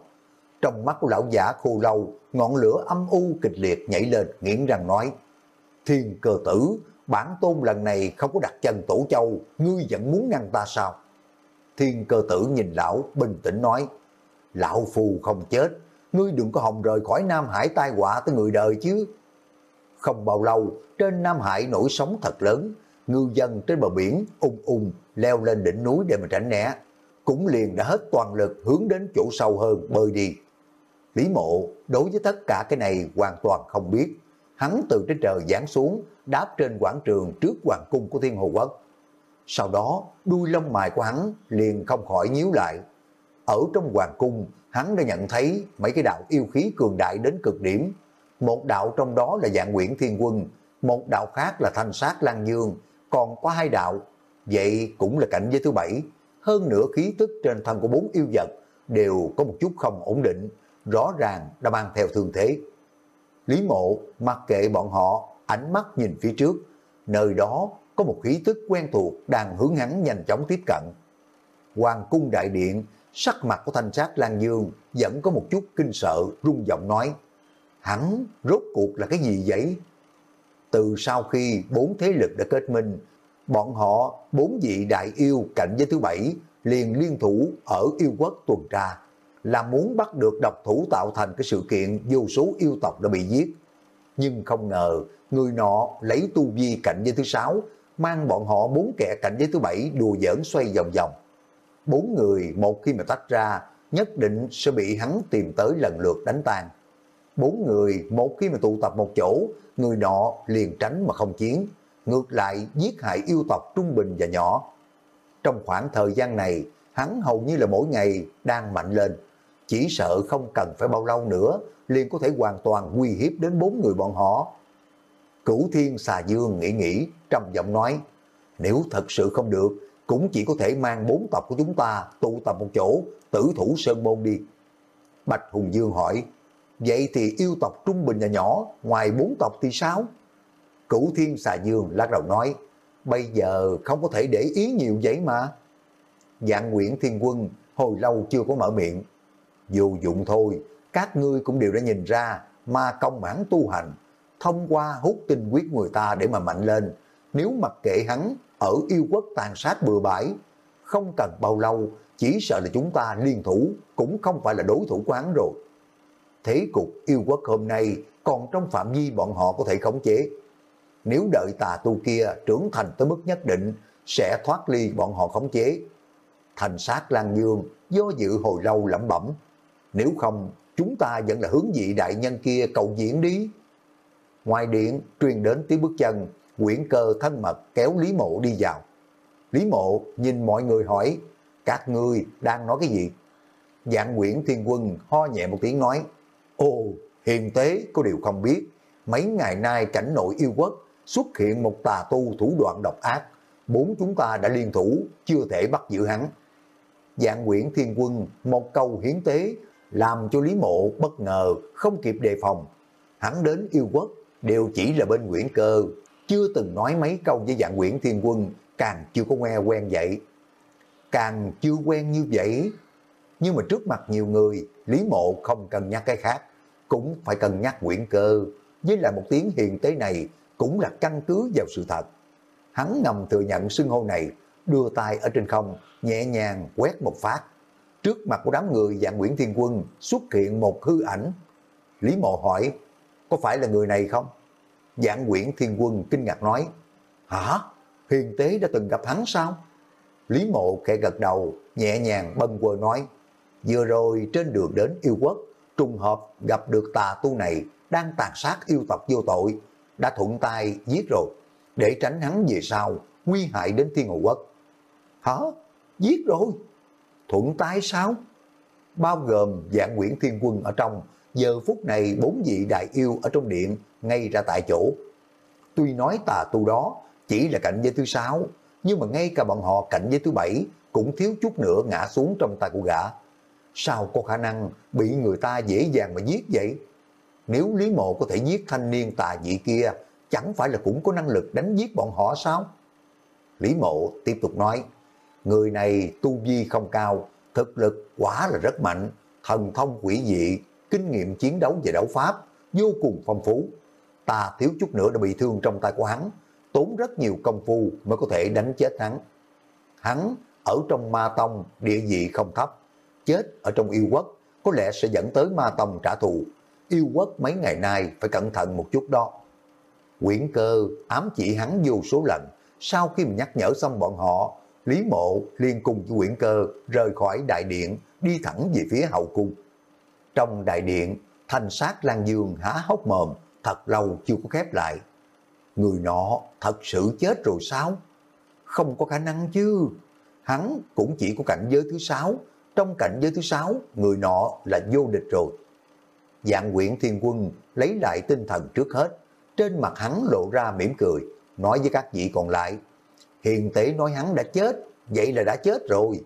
Trong mắt của lão giả khô lâu, ngọn lửa âm u kịch liệt nhảy lên, nghiến răng nói, Thiên cơ tử, bản tôn lần này không có đặt chân tổ châu, ngươi vẫn muốn ngăn ta sao? Thiên cơ tử nhìn lão, bình tĩnh nói, Lão phù không chết, ngươi đừng có hòng rời khỏi Nam Hải tai họa tới người đời chứ. Không bao lâu, trên Nam Hải nổi sóng thật lớn, ngư dân trên bờ biển ung ung leo lên đỉnh núi để mà tránh né, cũng liền đã hết toàn lực hướng đến chỗ sâu hơn bơi đi. Lý mộ đối với tất cả cái này hoàn toàn không biết, hắn từ trên trời giáng xuống, đáp trên quảng trường trước hoàng cung của Thiên Hồ Quốc. Sau đó, đuôi lông mày của hắn liền không khỏi nhíu lại. Ở trong hoàng cung, hắn đã nhận thấy mấy cái đạo yêu khí cường đại đến cực điểm. Một đạo trong đó là dạng Nguyễn Thiên Quân, một đạo khác là Thanh Sát Lan Dương, còn có hai đạo. Vậy cũng là cảnh giới thứ bảy. Hơn nửa khí tức trên thân của bốn yêu vật đều có một chút không ổn định, rõ ràng đã mang theo thương thế. Lý mộ mặc kệ bọn họ, ánh mắt nhìn phía trước, nơi đó có một khí tức quen thuộc đang hướng hắn nhanh chóng tiếp cận. Hoàng cung đại điện, sắc mặt của thanh sát Lan Dương vẫn có một chút kinh sợ, rung giọng nói, hắn rốt cuộc là cái gì vậy? Từ sau khi bốn thế lực đã kết minh, bọn họ bốn vị đại yêu cạnh với thứ bảy liền liên thủ ở yêu quốc tuần tra, là muốn bắt được độc thủ tạo thành cái sự kiện vô số yêu tộc đã bị giết. Nhưng không ngờ, người nọ lấy tu vi cạnh với thứ sáu, mang bọn họ bốn kẻ cạnh với thứ bảy đùa giỡn xoay vòng vòng. Bốn người một khi mà tách ra, nhất định sẽ bị hắn tìm tới lần lượt đánh tan. Bốn người một khi mà tụ tập một chỗ, người nọ liền tránh mà không chiến, ngược lại giết hại yêu tộc trung bình và nhỏ. Trong khoảng thời gian này, hắn hầu như là mỗi ngày đang mạnh lên, chỉ sợ không cần phải bao lâu nữa, liền có thể hoàn toàn uy hiếp đến bốn người bọn họ. Cửu Thiên Xà Dương nghĩ nghĩ, trầm giọng nói, nếu thật sự không được, cũng chỉ có thể mang bốn tộc của chúng ta tụ tập một chỗ, tử thủ Sơn Môn đi. Bạch Hùng Dương hỏi, vậy thì yêu tộc trung bình và nhỏ, ngoài bốn tộc thì sao? Cửu Thiên Xà Dương lắc đầu nói, bây giờ không có thể để ý nhiều vậy mà. Dạng Nguyễn Thiên Quân hồi lâu chưa có mở miệng, Dù dụng thôi, các ngươi cũng đều đã nhìn ra ma công mãn tu hành, thông qua hút tinh huyết người ta để mà mạnh lên. Nếu mặc kệ hắn ở yêu quốc tàn sát bừa bãi, không cần bao lâu, chỉ sợ là chúng ta liên thủ cũng không phải là đối thủ quán rồi. Thế cục yêu quốc hôm nay còn trong phạm vi bọn họ có thể khống chế. Nếu đợi tà tu kia trưởng thành tới mức nhất định, sẽ thoát ly bọn họ khống chế. Thành sát Lan Dương do dự hồi lâu lẩm bẩm, nếu không, chúng ta vẫn là hướng vị đại nhân kia cầu diễn đi. Ngoài điện, truyền đến tiếng bước chân, quyển cơ thân mật kéo Lý Mộ đi vào. Lý Mộ nhìn mọi người hỏi, các ngươi đang nói cái gì? Dạng Nguyễn Thiên Quân ho nhẹ một tiếng nói, Ồ, hiền tế có điều không biết, mấy ngày nay cảnh nội yêu quốc xuất hiện một tà tu thủ đoạn độc ác, bốn chúng ta đã liên thủ, chưa thể bắt giữ hắn. Dạng Nguyễn Thiên Quân một câu hiến tế làm cho Lý Mộ bất ngờ, không kịp đề phòng. Hắn đến yêu quốc đều chỉ là bên Nguyễn Cơ, chưa từng nói mấy câu với dạng Nguyễn Thiên Quân, càng chưa có nghe quen vậy. Càng chưa quen như vậy, nhưng mà trước mặt nhiều người, Lý Mộ không cần nhắc cái khác, cũng phải cần nhắc Nguyễn Cơ, với lại một tiếng hiền tế này cũng là căn cứ vào sự thật. Hắn ngầm thừa nhận xưng hô này, đưa tay ở trên không, nhẹ nhàng quét một phát, Trước mặt của đám người dạng Nguyễn Thiên Quân xuất hiện một hư ảnh. Lý Mộ hỏi, có phải là người này không? Dạng Nguyễn Thiên Quân kinh ngạc nói, hả? Hiền tế đã từng gặp hắn sao? Lý Mộ khẽ gật đầu, nhẹ nhàng bâng quơ nói, vừa rồi trên đường đến yêu quốc, trùng hợp gặp được tà tu này đang tàn sát yêu tộc vô tội, đã thuận tay giết rồi. để tránh hắn về sau, nguy hại đến thiên hồ quốc. Hả? Giết rồi? Thuận tay sao? Bao gồm dạng Nguyễn Thiên Quân ở trong, giờ phút này bốn vị đại yêu ở trong điện ngay ra tại chỗ. Tuy nói tà tu đó chỉ là cảnh giới thứ sáu, nhưng mà ngay cả bọn họ cảnh giới thứ bảy cũng thiếu chút nữa ngã xuống trong tay của gã. Sao có khả năng bị người ta dễ dàng mà giết vậy? Nếu Lý Mộ có thể giết thanh niên tà dị kia, chẳng phải là cũng có năng lực đánh giết bọn họ sao? Lý Mộ tiếp tục nói, người này tu vi không cao, thực lực quả là rất mạnh, thần thông quỷ dị, kinh nghiệm chiến đấu về đấu pháp, vô cùng phong phú. Ta thiếu chút nữa đã bị thương trong tay của hắn, tốn rất nhiều công phu mới có thể đánh chết hắn. Hắn ở trong ma tông địa vị không thấp, chết ở trong yêu quốc có lẽ sẽ dẫn tới ma tông trả thù. Yêu quốc mấy ngày nay phải cẩn thận một chút đó. Quyển cơ ám chỉ hắn vô số lần, sau khi mình nhắc nhở xong bọn họ, Lý Mộ liên cùng với Quyển cơ rời khỏi đại điện, đi thẳng về phía hậu cung. Trong đại điện, thanh sát Lan Dương há hốc mồm, thật lâu chưa có khép lại. Người nọ thật sự chết rồi sao? Không có khả năng chứ. Hắn cũng chỉ có cảnh giới thứ sáu. Trong cảnh giới thứ sáu, người nọ là vô địch rồi. Dạng quyển thiên quân lấy lại tinh thần trước hết. Trên mặt hắn lộ ra mỉm cười, nói với các vị còn lại. Hiền tế nói hắn đã chết, vậy là đã chết rồi.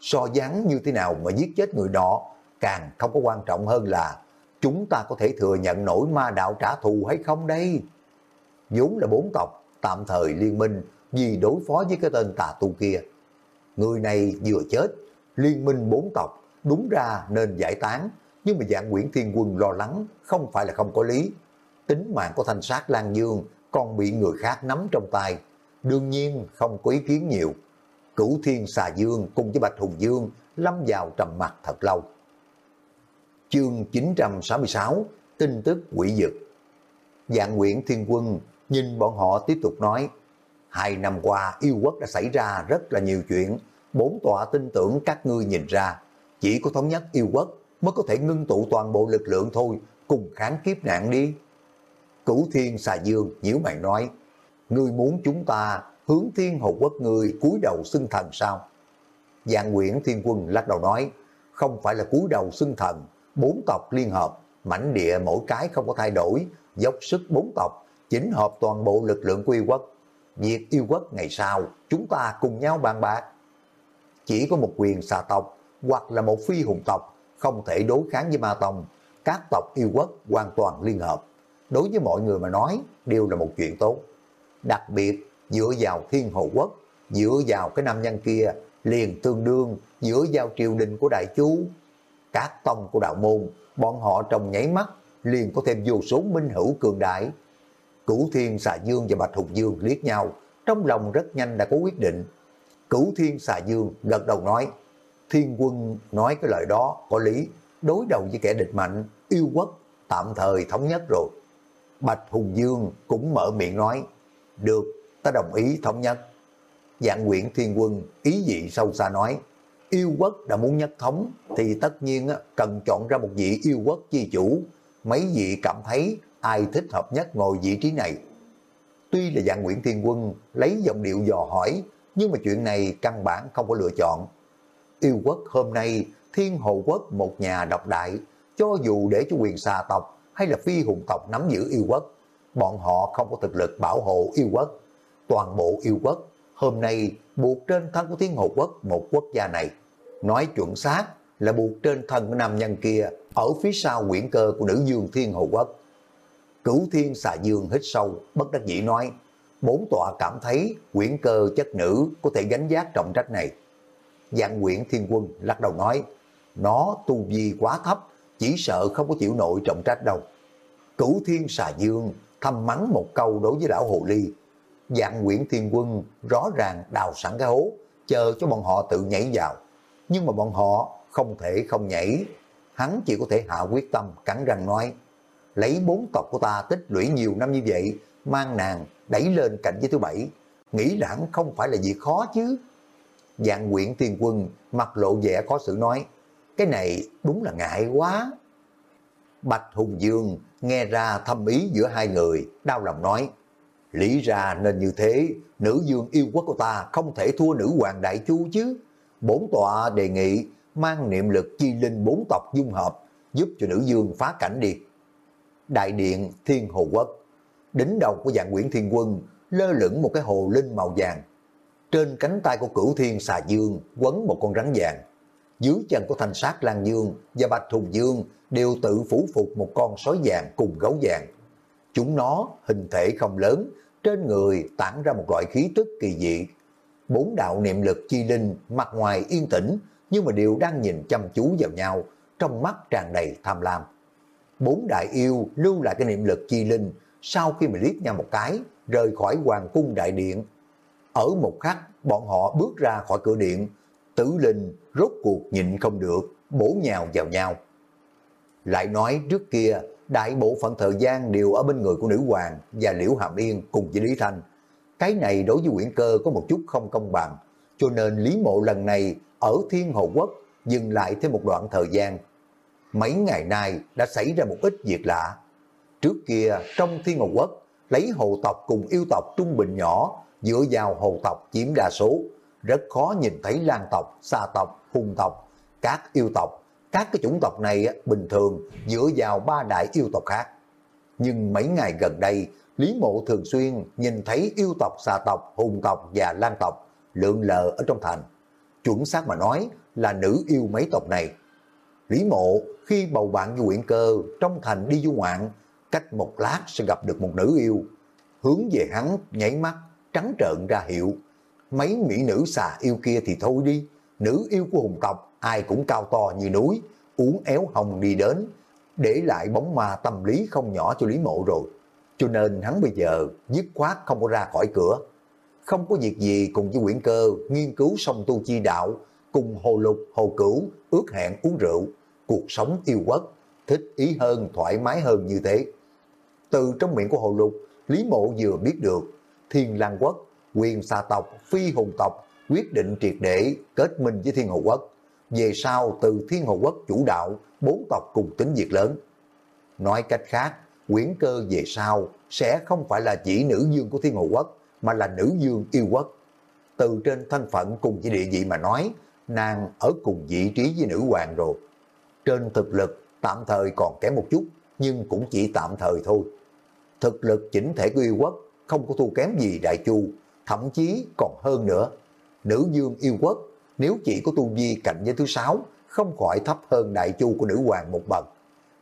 So với hắn như thế nào mà giết chết người nọ, càng không có quan trọng hơn là chúng ta có thể thừa nhận nổi ma đạo trả thù hay không đây? vốn là bốn tộc, tạm thời liên minh vì đối phó với cái tên tà tu kia. Người này vừa chết, liên minh bốn tộc, đúng ra nên giải tán, nhưng mà dạng Nguyễn Thiên Quân lo lắng, không phải là không có lý. Tính mạng của thanh sát Lan Dương còn bị người khác nắm trong tay, đương nhiên không có ý kiến nhiều. Cửu Thiên Xà Dương cùng với Bạch Hùng Dương lâm vào trầm mặt thật lâu. Chương 966 Tin tức quỷ dực Dạng Nguyễn Thiên Quân nhìn bọn họ tiếp tục nói Hai năm qua yêu quốc đã xảy ra rất là nhiều chuyện Bốn tọa tin tưởng các ngươi nhìn ra Chỉ có thống nhất yêu quốc mới có thể ngưng tụ toàn bộ lực lượng thôi Cùng kháng kiếp nạn đi Cửu Thiên Xà Dương nhiễu mày nói Ngươi muốn chúng ta hướng thiên hồ quốc ngươi cúi đầu xưng thần sao? Dạng Nguyễn Thiên Quân lắc đầu nói Không phải là cúi đầu xưng thần bốn tộc liên hợp, mảnh địa mỗi cái không có thay đổi, dốc sức bốn tộc, chỉnh hợp toàn bộ lực lượng quy quốc. Việc yêu quốc ngày sau, chúng ta cùng nhau bàn bạc. Chỉ có một quyền xà tộc, hoặc là một phi hùng tộc, không thể đối kháng với ma tông. Các tộc yêu quốc hoàn toàn liên hợp. Đối với mọi người mà nói, đều là một chuyện tốt. Đặc biệt, dựa vào thiên hồ quốc, dựa vào cái nam nhân kia, liền tương đương dựa vào triều đình của đại chú các tông của đạo môn, bọn họ trong nháy mắt liền có thêm vô số minh hữu cường đại. Cửu Thiên Xà Dương và Bạch Hùng Dương liếc nhau, trong lòng rất nhanh đã có quyết định. Cửu Thiên Xà Dương gật đầu nói, Thiên quân nói cái lời đó có lý, đối đầu với kẻ địch mạnh, yêu quốc, tạm thời thống nhất rồi. Bạch Hùng Dương cũng mở miệng nói, được, ta đồng ý thống nhất. Dạng quyển Thiên Quân ý dị sâu xa nói, yêu quốc đã muốn nhất thống thì tất nhiên cần chọn ra một vị yêu quốc chi chủ. Mấy vị cảm thấy ai thích hợp nhất ngồi vị trí này. Tuy là dạng Nguyễn Thiên Quân lấy giọng điệu dò hỏi, nhưng mà chuyện này căn bản không có lựa chọn. Yêu quốc hôm nay, thiên Hậu quốc một nhà độc đại, cho dù để cho quyền xà tộc hay là phi hùng tộc nắm giữ yêu quốc, bọn họ không có thực lực bảo hộ yêu quốc. Toàn bộ yêu quốc hôm nay buộc trên thân của thiên Hậu quốc một quốc gia này nói chuẩn xác là buộc trên thân của nam nhân kia ở phía sau quyển cơ của nữ dương thiên Hậu quốc. Cửu thiên xà dương hít sâu, bất đắc dĩ nói, bốn tọa cảm thấy quyển cơ chất nữ có thể gánh giác trọng trách này. Dạng quyển thiên quân lắc đầu nói, nó tu vi quá thấp, chỉ sợ không có chịu nổi trọng trách đâu. Cửu thiên xà dương thầm mắng một câu đối với lão hồ ly. Dạng quyển thiên quân rõ ràng đào sẵn cái hố, chờ cho bọn họ tự nhảy vào nhưng mà bọn họ không thể không nhảy. Hắn chỉ có thể hạ quyết tâm cắn răng nói, lấy bốn tộc của ta tích lũy nhiều năm như vậy, mang nàng đẩy lên cạnh giới thứ bảy, nghĩ rằng không phải là việc khó chứ. Dạng quyển tiên quân mặt lộ vẻ khó xử nói, cái này đúng là ngại quá. Bạch Hùng Dương nghe ra thâm ý giữa hai người, đau lòng nói, Lý ra nên như thế, nữ dương yêu quốc của ta không thể thua nữ hoàng đại chu chứ. Bốn tọa đề nghị mang niệm lực chi linh bốn tộc dung hợp, giúp cho nữ dương phá cảnh đi. Đại điện Thiên Hồ Quốc, đỉnh đầu của dạng quyển thiên quân, lơ lửng một cái hồ linh màu vàng. Trên cánh tay của cửu thiên xà dương quấn một con rắn vàng. Dưới chân của thanh sát lan dương và bạch thùng dương đều tự phủ phục một con sói vàng cùng gấu vàng. Chúng nó hình thể không lớn, trên người tản ra một loại khí tức kỳ dị. Bốn đạo niệm lực chi linh mặt ngoài yên tĩnh nhưng mà đều đang nhìn chăm chú vào nhau, trong mắt tràn đầy tham lam. Bốn đại yêu lưu lại cái niệm lực chi linh sau khi mà liếc nhau một cái, rời khỏi hoàng cung đại điện. Ở một khắc, bọn họ bước ra khỏi cửa điện, tử linh rốt cuộc nhịn không được, bổ nhào vào nhau. Lại nói trước kia, đại bộ phận thời gian đều ở bên người của nữ hoàng và Liễu Hàm Yên cùng với Lý Thanh. Cái này đối với Nguyễn Cơ có một chút không công bằng, cho nên Lý Mộ lần này ở Thiên Hồ Quốc dừng lại thêm một đoạn thời gian. Mấy ngày nay đã xảy ra một ít việc lạ. Trước kia trong Thiên Hồ Quốc, lấy hồ tộc cùng yêu tộc trung bình nhỏ, dựa vào hồ tộc chiếm đa số, rất khó nhìn thấy lan tộc, xa tộc, hung tộc, các yêu tộc các cái chủng tộc này bình thường dựa vào ba đại yêu tộc khác. Nhưng mấy ngày gần đây, Lý Mộ thường xuyên nhìn thấy yêu tộc, xà tộc, hùng tộc và lan tộc lượn lờ ở trong thành. Chuẩn xác mà nói là nữ yêu mấy tộc này. Lý Mộ khi bầu bạn với Nguyễn cơ trong thành đi du ngoạn, cách một lát sẽ gặp được một nữ yêu. Hướng về hắn nhảy mắt, trắng trợn ra hiệu. Mấy mỹ nữ xà yêu kia thì thôi đi, nữ yêu của hùng tộc ai cũng cao to như núi, uống éo hồng đi đến, để lại bóng ma tâm lý không nhỏ cho Lý Mộ rồi. Cho nên hắn bây giờ dứt khoát không có ra khỏi cửa. Không có việc gì cùng với quyển cơ nghiên cứu song tu chi đạo, cùng hồ lục, hồ cửu, ước hẹn uống rượu, cuộc sống yêu quất, thích ý hơn, thoải mái hơn như thế. Từ trong miệng của hồ lục, Lý Mộ vừa biết được Thiên lang Quốc, quyền xà tộc, phi hùng tộc quyết định triệt để kết minh với Thiên Hồ Quốc về sau từ Thiên Hồ Quốc chủ đạo, bốn tộc cùng tính việc lớn. Nói cách khác, quyển cơ về sau sẽ không phải là chỉ nữ dương của Thiên Hồ Quốc, mà là nữ dương yêu quốc. Từ trên thân phận cùng với địa vị mà nói, nàng ở cùng vị trí với nữ hoàng rồi. Trên thực lực tạm thời còn kém một chút, nhưng cũng chỉ tạm thời thôi. Thực lực chỉnh thể của yêu quốc không có thua kém gì đại chu, thậm chí còn hơn nữa. Nữ dương yêu quốc nếu chỉ có tu vi cạnh với thứ sáu, không khỏi thấp hơn đại chu của nữ hoàng một bậc.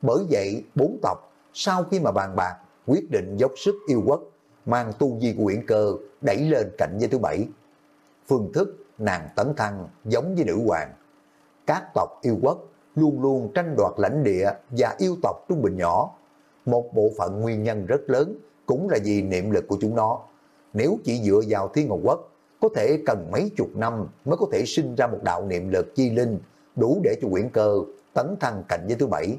Bởi vậy, bốn tộc, sau khi mà bàn bạc, quyết định dốc sức yêu quốc, mang tu vi của quyển cơ đẩy lên cạnh với thứ bảy. Phương thức nàng tấn thăng giống với nữ hoàng. Các tộc yêu quốc luôn luôn tranh đoạt lãnh địa và yêu tộc trung bình nhỏ. Một bộ phận nguyên nhân rất lớn cũng là vì niệm lực của chúng nó. Nếu chỉ dựa vào thiên ngọc quốc có thể cần mấy chục năm mới có thể sinh ra một đạo niệm lực chi linh đủ để cho quyển cơ tấn thăng cạnh giới thứ bảy.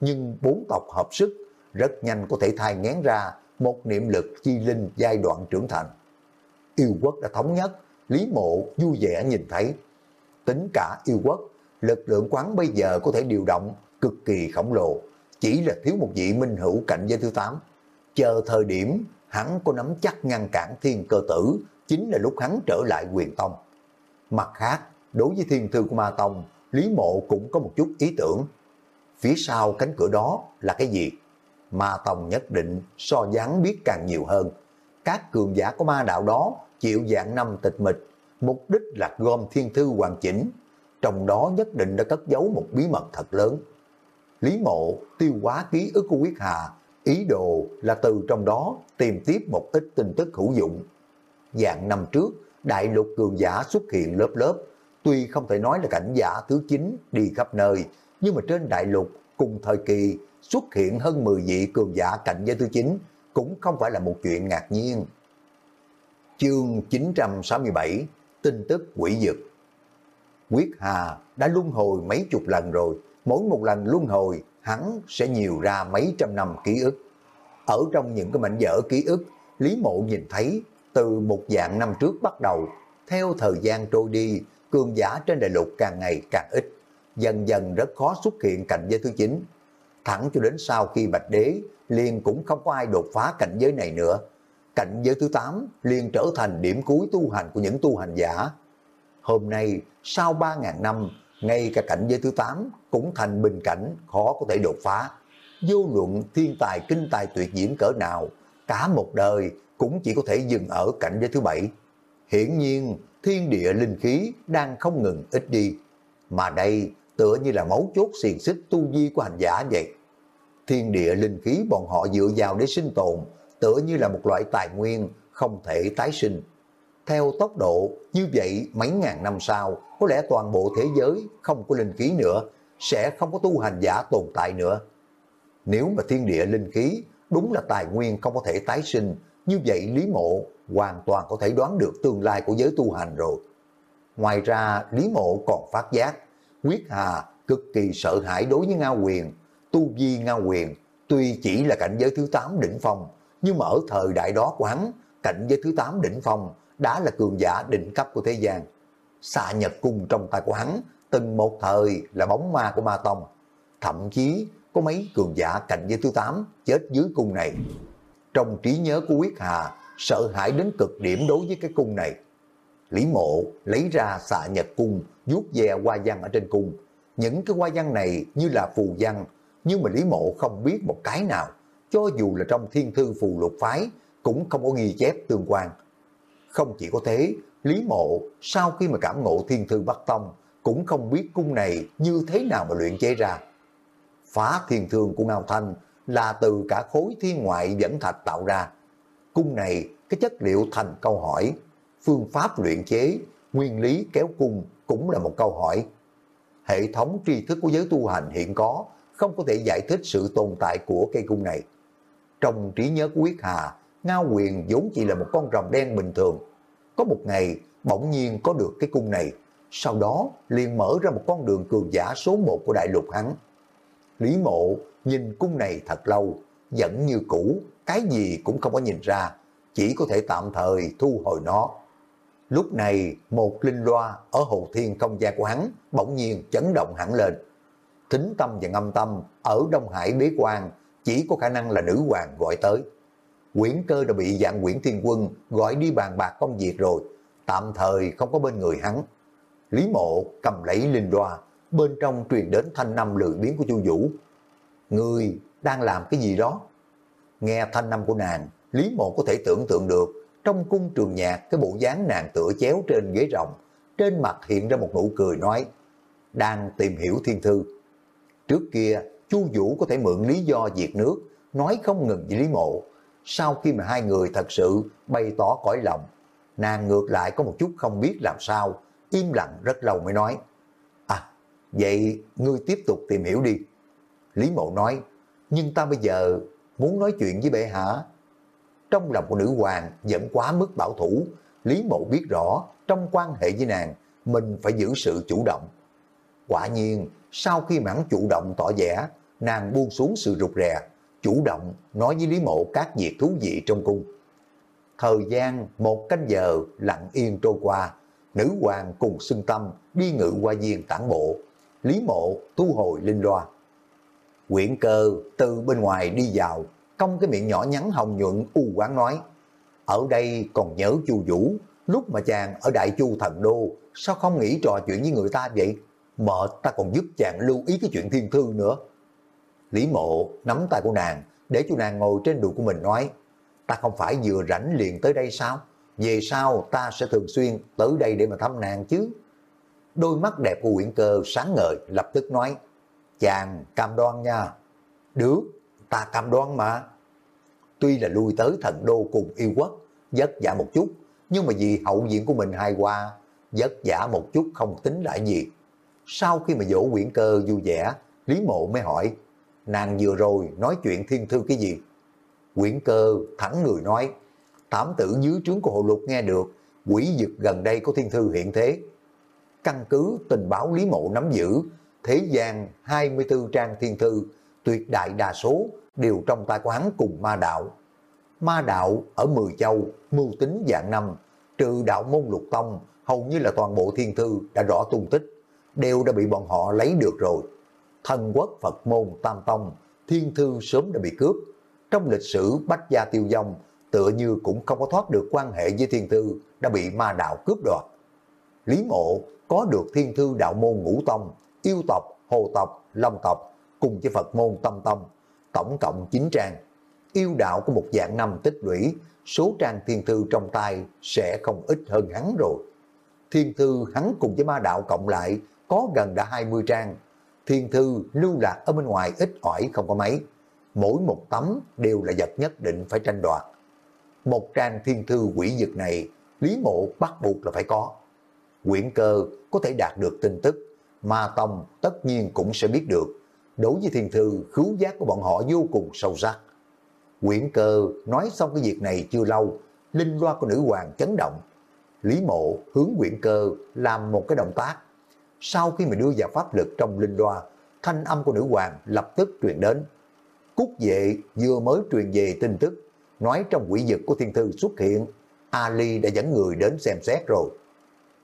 Nhưng bốn tộc hợp sức rất nhanh có thể thai ngén ra một niệm lực chi linh giai đoạn trưởng thành. Yêu quốc đã thống nhất, Lý Mộ vui vẻ nhìn thấy. Tính cả yêu quốc, lực lượng quán bây giờ có thể điều động cực kỳ khổng lồ, chỉ là thiếu một vị minh hữu cạnh giới thứ tám. Chờ thời điểm hắn có nắm chắc ngăn cản thiên cơ tử chính là lúc hắn trở lại quyền tông. Mặt khác, đối với thiên thư của ma tông, Lý Mộ cũng có một chút ý tưởng. Phía sau cánh cửa đó là cái gì? Ma tông nhất định so dáng biết càng nhiều hơn. Các cường giả của ma đạo đó chịu dạng năm tịch mịch, mục đích là gom thiên thư hoàn chỉnh. Trong đó nhất định đã cất giấu một bí mật thật lớn. Lý Mộ tiêu hóa ký ức của Quyết Hà, ý đồ là từ trong đó tìm tiếp một ít tin tức hữu dụng dạng năm trước, đại lục cường giả xuất hiện lớp lớp. Tuy không thể nói là cảnh giả thứ chín đi khắp nơi, nhưng mà trên đại lục cùng thời kỳ xuất hiện hơn 10 vị cường giả cảnh giới thứ chín cũng không phải là một chuyện ngạc nhiên. Chương 967 Tin tức quỷ dực Quyết Hà đã luân hồi mấy chục lần rồi, mỗi một lần luân hồi hắn sẽ nhiều ra mấy trăm năm ký ức. Ở trong những cái mảnh vỡ ký ức, Lý Mộ nhìn thấy từ một dạng năm trước bắt đầu, theo thời gian trôi đi, cường giả trên đại lục càng ngày càng ít, dần dần rất khó xuất hiện cảnh giới thứ 9. Thẳng cho đến sau khi Bạch Đế, liền cũng không có ai đột phá cảnh giới này nữa. cảnh giới thứ 8 liền trở thành điểm cuối tu hành của những tu hành giả. Hôm nay, sau 3.000 năm, ngay cả cảnh giới thứ 8 cũng thành bình cảnh khó có thể đột phá. Vô luận thiên tài kinh tài tuyệt diễm cỡ nào, cả một đời cũng chỉ có thể dừng ở cảnh giới thứ 7. Hiển nhiên, thiên địa linh khí đang không ngừng ít đi, mà đây tựa như là mấu chốt xiềng xích tu vi của hành giả vậy. Thiên địa linh khí bọn họ dựa vào để sinh tồn, tựa như là một loại tài nguyên không thể tái sinh. Theo tốc độ như vậy mấy ngàn năm sau, có lẽ toàn bộ thế giới không có linh khí nữa, sẽ không có tu hành giả tồn tại nữa. Nếu mà thiên địa linh khí đúng là tài nguyên không có thể tái sinh, như vậy Lý Mộ hoàn toàn có thể đoán được tương lai của giới tu hành rồi. Ngoài ra, Lý Mộ còn phát giác, Quyết Hà cực kỳ sợ hãi đối với Ngao Quyền. Tu Vi Ngao Quyền tuy chỉ là cảnh giới thứ 8 đỉnh phong, nhưng mà ở thời đại đó của hắn, cảnh giới thứ 8 đỉnh phong đã là cường giả đỉnh cấp của thế gian. Xạ Nhật Cung trong tay của hắn từng một thời là bóng ma của Ma Tông. Thậm chí có mấy cường giả cạnh với thứ tám chết dưới cung này. Trong trí nhớ của Quyết Hà, sợ hãi đến cực điểm đối với cái cung này. Lý mộ lấy ra xạ nhật cung, vuốt ve hoa văn ở trên cung. Những cái hoa văn này như là phù văn, nhưng mà Lý mộ không biết một cái nào. Cho dù là trong thiên thư phù lục phái, cũng không có ghi chép tương quan. Không chỉ có thế, Lý mộ sau khi mà cảm ngộ thiên thư Bắc Tông, cũng không biết cung này như thế nào mà luyện chế ra. Phá thiên thương của Ngao Thanh là từ cả khối thiên ngoại dẫn thạch tạo ra. Cung này, cái chất liệu thành câu hỏi, phương pháp luyện chế, nguyên lý kéo cung cũng là một câu hỏi. Hệ thống tri thức của giới tu hành hiện có không có thể giải thích sự tồn tại của cây cung này. Trong trí nhớ của Quyết Hà, Ngao Quyền vốn chỉ là một con rồng đen bình thường. Có một ngày, bỗng nhiên có được cái cung này, sau đó liền mở ra một con đường cường giả số một của đại lục hắn. Lý mộ nhìn cung này thật lâu, vẫn như cũ, cái gì cũng không có nhìn ra, chỉ có thể tạm thời thu hồi nó. Lúc này, một linh loa ở hồ thiên không gian của hắn bỗng nhiên chấn động hẳn lên. Thính tâm và ngâm tâm ở Đông Hải bế quan chỉ có khả năng là nữ hoàng gọi tới. Quyển cơ đã bị dạng quyển thiên quân gọi đi bàn bạc công việc rồi, tạm thời không có bên người hắn. Lý mộ cầm lấy linh loa, bên trong truyền đến thanh năm lười biến của chu Vũ. Người đang làm cái gì đó? Nghe thanh năm của nàng, Lý mộ có thể tưởng tượng được trong cung trường nhạc cái bộ dáng nàng tựa chéo trên ghế rồng, trên mặt hiện ra một nụ cười nói, đang tìm hiểu thiên thư. Trước kia, Chu Vũ có thể mượn lý do diệt nước, nói không ngừng với Lý Mộ. Sau khi mà hai người thật sự bày tỏ cõi lòng, nàng ngược lại có một chút không biết làm sao, im lặng rất lâu mới nói, À, vậy ngươi tiếp tục tìm hiểu đi. Lý Mộ nói, nhưng ta bây giờ muốn nói chuyện với bệ hạ, trong lòng của nữ hoàng vẫn quá mức bảo thủ, Lý Mộ biết rõ trong quan hệ với nàng, mình phải giữ sự chủ động. Quả nhiên, sau khi mãn chủ động tỏ vẻ, nàng buông xuống sự rụt rè, chủ động nói với Lý Mộ các việc thú vị trong cung. Thời gian một canh giờ lặng yên trôi qua, nữ hoàng cùng xưng tâm đi ngự qua viên tản bộ, Lý Mộ thu hồi linh loa. Quyển cơ từ bên ngoài đi vào, cong cái miệng nhỏ nhắn hồng nhuận u quán nói, ở đây còn nhớ chu Vũ, lúc mà chàng ở Đại Chu Thần Đô, sao không nghĩ trò chuyện với người ta vậy? Mệt ta còn giúp chàng lưu ý cái chuyện thiên thư nữa. Lý mộ nắm tay của nàng, để cho nàng ngồi trên đùi của mình nói, ta không phải vừa rảnh liền tới đây sao? Về sau ta sẽ thường xuyên tới đây để mà thăm nàng chứ. Đôi mắt đẹp của Uyển Cơ sáng ngời lập tức nói, chàng cam đoan nha. Được, ta cam đoan mà. Tuy là lui tới thần đô cùng yêu quốc, vất vả một chút, nhưng mà vì hậu diện của mình hài qua, vất vả một chút không tính lại gì. Sau khi mà dỗ Nguyễn cơ vui vẻ, Lý Mộ mới hỏi, nàng vừa rồi nói chuyện thiên thư cái gì? Quyển cơ thẳng người nói, tám tử dưới trướng của hồ lục nghe được, quỷ dực gần đây có thiên thư hiện thế. Căn cứ tình báo Lý Mộ nắm giữ, thế gian 24 trang thiên thư, tuyệt đại đa số đều trong tay của hắn cùng ma đạo. Ma đạo ở Mười Châu, mưu tính dạng năm, trừ đạo môn lục tông, hầu như là toàn bộ thiên thư đã rõ tung tích, đều đã bị bọn họ lấy được rồi. Thần quốc Phật môn Tam Tông, thiên thư sớm đã bị cướp. Trong lịch sử Bách Gia Tiêu Dông, tựa như cũng không có thoát được quan hệ với thiên thư đã bị ma đạo cướp đoạt. Lý mộ có được thiên thư đạo môn ngũ tông, yêu tộc, hồ tộc, long tộc, cùng với Phật môn tâm tông, tổng cộng 9 trang. Yêu đạo của một dạng năm tích lũy, số trang thiên thư trong tay sẽ không ít hơn hắn rồi. Thiên thư hắn cùng với ma đạo cộng lại có gần đã 20 trang. Thiên thư lưu lạc ở bên ngoài ít ỏi không có mấy. Mỗi một tấm đều là vật nhất định phải tranh đoạt. Một trang thiên thư quỷ dực này, Lý Mộ bắt buộc là phải có. Quyển cơ có thể đạt được tin tức, ma tông tất nhiên cũng sẽ biết được. Đối với thiên thư, khứu giác của bọn họ vô cùng sâu sắc. Quyển cơ nói xong cái việc này chưa lâu, linh loa của nữ hoàng chấn động. Lý mộ hướng quyển cơ làm một cái động tác. Sau khi mà đưa vào pháp lực trong linh đoa, thanh âm của nữ hoàng lập tức truyền đến. Cúc vệ vừa mới truyền về tin tức, nói trong quỷ vực của thiên thư xuất hiện, Ali đã dẫn người đến xem xét rồi.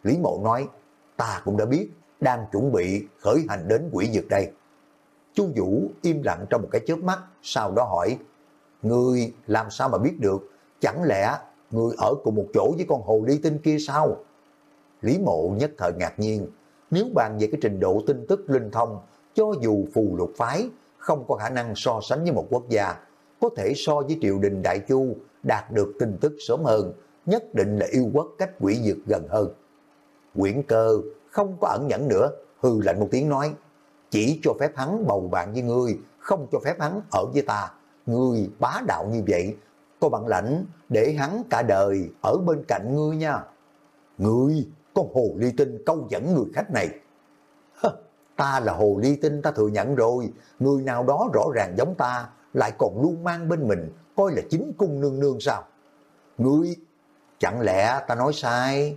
Lý mộ nói, ta cũng đã biết, đang chuẩn bị khởi hành đến quỷ vực đây. Chu Vũ im lặng trong một cái chớp mắt, sau đó hỏi, Ngươi làm sao mà biết được, chẳng lẽ ngươi ở cùng một chỗ với con hồ ly tinh kia sao? Lý mộ nhất thời ngạc nhiên, nếu bàn về cái trình độ tin tức linh thông, cho dù phù lục phái, không có khả năng so sánh với một quốc gia, có thể so với triều đình Đại Chu đạt được tin tức sớm hơn, nhất định là yêu quốc cách quỷ dược gần hơn. Quyển cơ không có ẩn nhẫn nữa, hư lạnh một tiếng nói, chỉ cho phép hắn bầu bạn với ngươi, không cho phép hắn ở với ta. Ngươi bá đạo như vậy, có bản lãnh để hắn cả đời ở bên cạnh ngươi nha. Ngươi, con hồ ly tinh câu dẫn người khách này. ta là hồ ly tinh ta thừa nhận rồi, người nào đó rõ ràng giống ta, lại còn luôn mang bên mình, coi là chính cung nương nương sao? Ngươi, chẳng lẽ ta nói sai?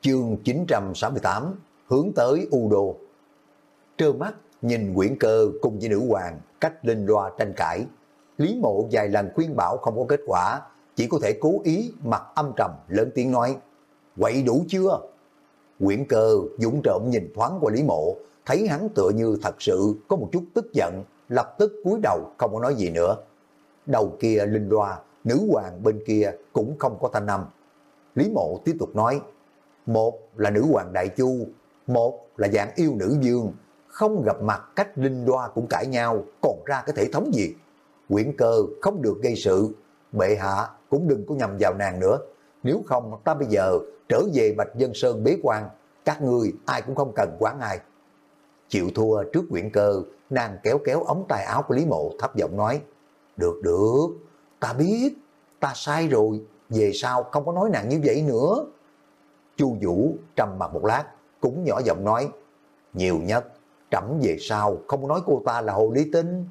Chương 968, hướng tới U Đô. Trơ mắt, nhìn quyển cơ cùng với nữ hoàng, cách linh loa tranh cãi. Lý mộ vài lần khuyên bảo không có kết quả, chỉ có thể cố ý mặt âm trầm lớn tiếng nói, quậy đủ chưa? Nguyễn cơ dũng trộm nhìn thoáng qua Lý mộ, thấy hắn tựa như thật sự có một chút tức giận, lập tức cúi đầu không có nói gì nữa. Đầu kia linh loa, nữ hoàng bên kia cũng không có thanh âm. Lý mộ tiếp tục nói, một là nữ hoàng đại chu, một là dạng yêu nữ dương, không gặp mặt cách linh loa cũng cãi nhau, còn ra cái thể thống gì. Quyển cơ không được gây sự, bệ hạ cũng đừng có nhầm vào nàng nữa. Nếu không ta bây giờ trở về Bạch Dân Sơn bế quan, các người ai cũng không cần quán ai. Chịu thua trước quyển cơ, nàng kéo kéo ống tay áo của Lý Mộ thấp giọng nói, được được, ta biết, ta sai rồi, về sau không có nói nàng như vậy nữa. Chu Vũ trầm mặt một lát, cũng nhỏ giọng nói, nhiều nhất, trẫm về sau không nói cô ta là hồ lý tinh.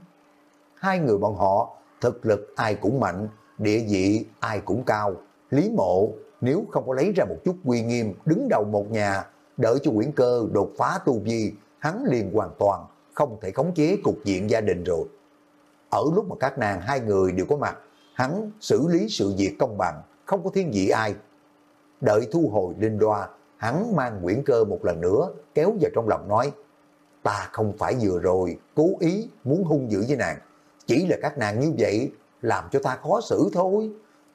Hai người bọn họ, thực lực ai cũng mạnh, địa vị ai cũng cao. Lý mộ nếu không có lấy ra một chút quy nghiêm đứng đầu một nhà, đợi cho nguyễn cơ đột phá tu vi, hắn liền hoàn toàn không thể khống chế cục diện gia đình rồi. Ở lúc mà các nàng hai người đều có mặt, hắn xử lý sự việc công bằng, không có thiên vị ai. Đợi thu hồi linh đoa, hắn mang nguyễn cơ một lần nữa, kéo vào trong lòng nói, ta không phải vừa rồi cố ý muốn hung dữ với nàng, chỉ là các nàng như vậy làm cho ta khó xử thôi.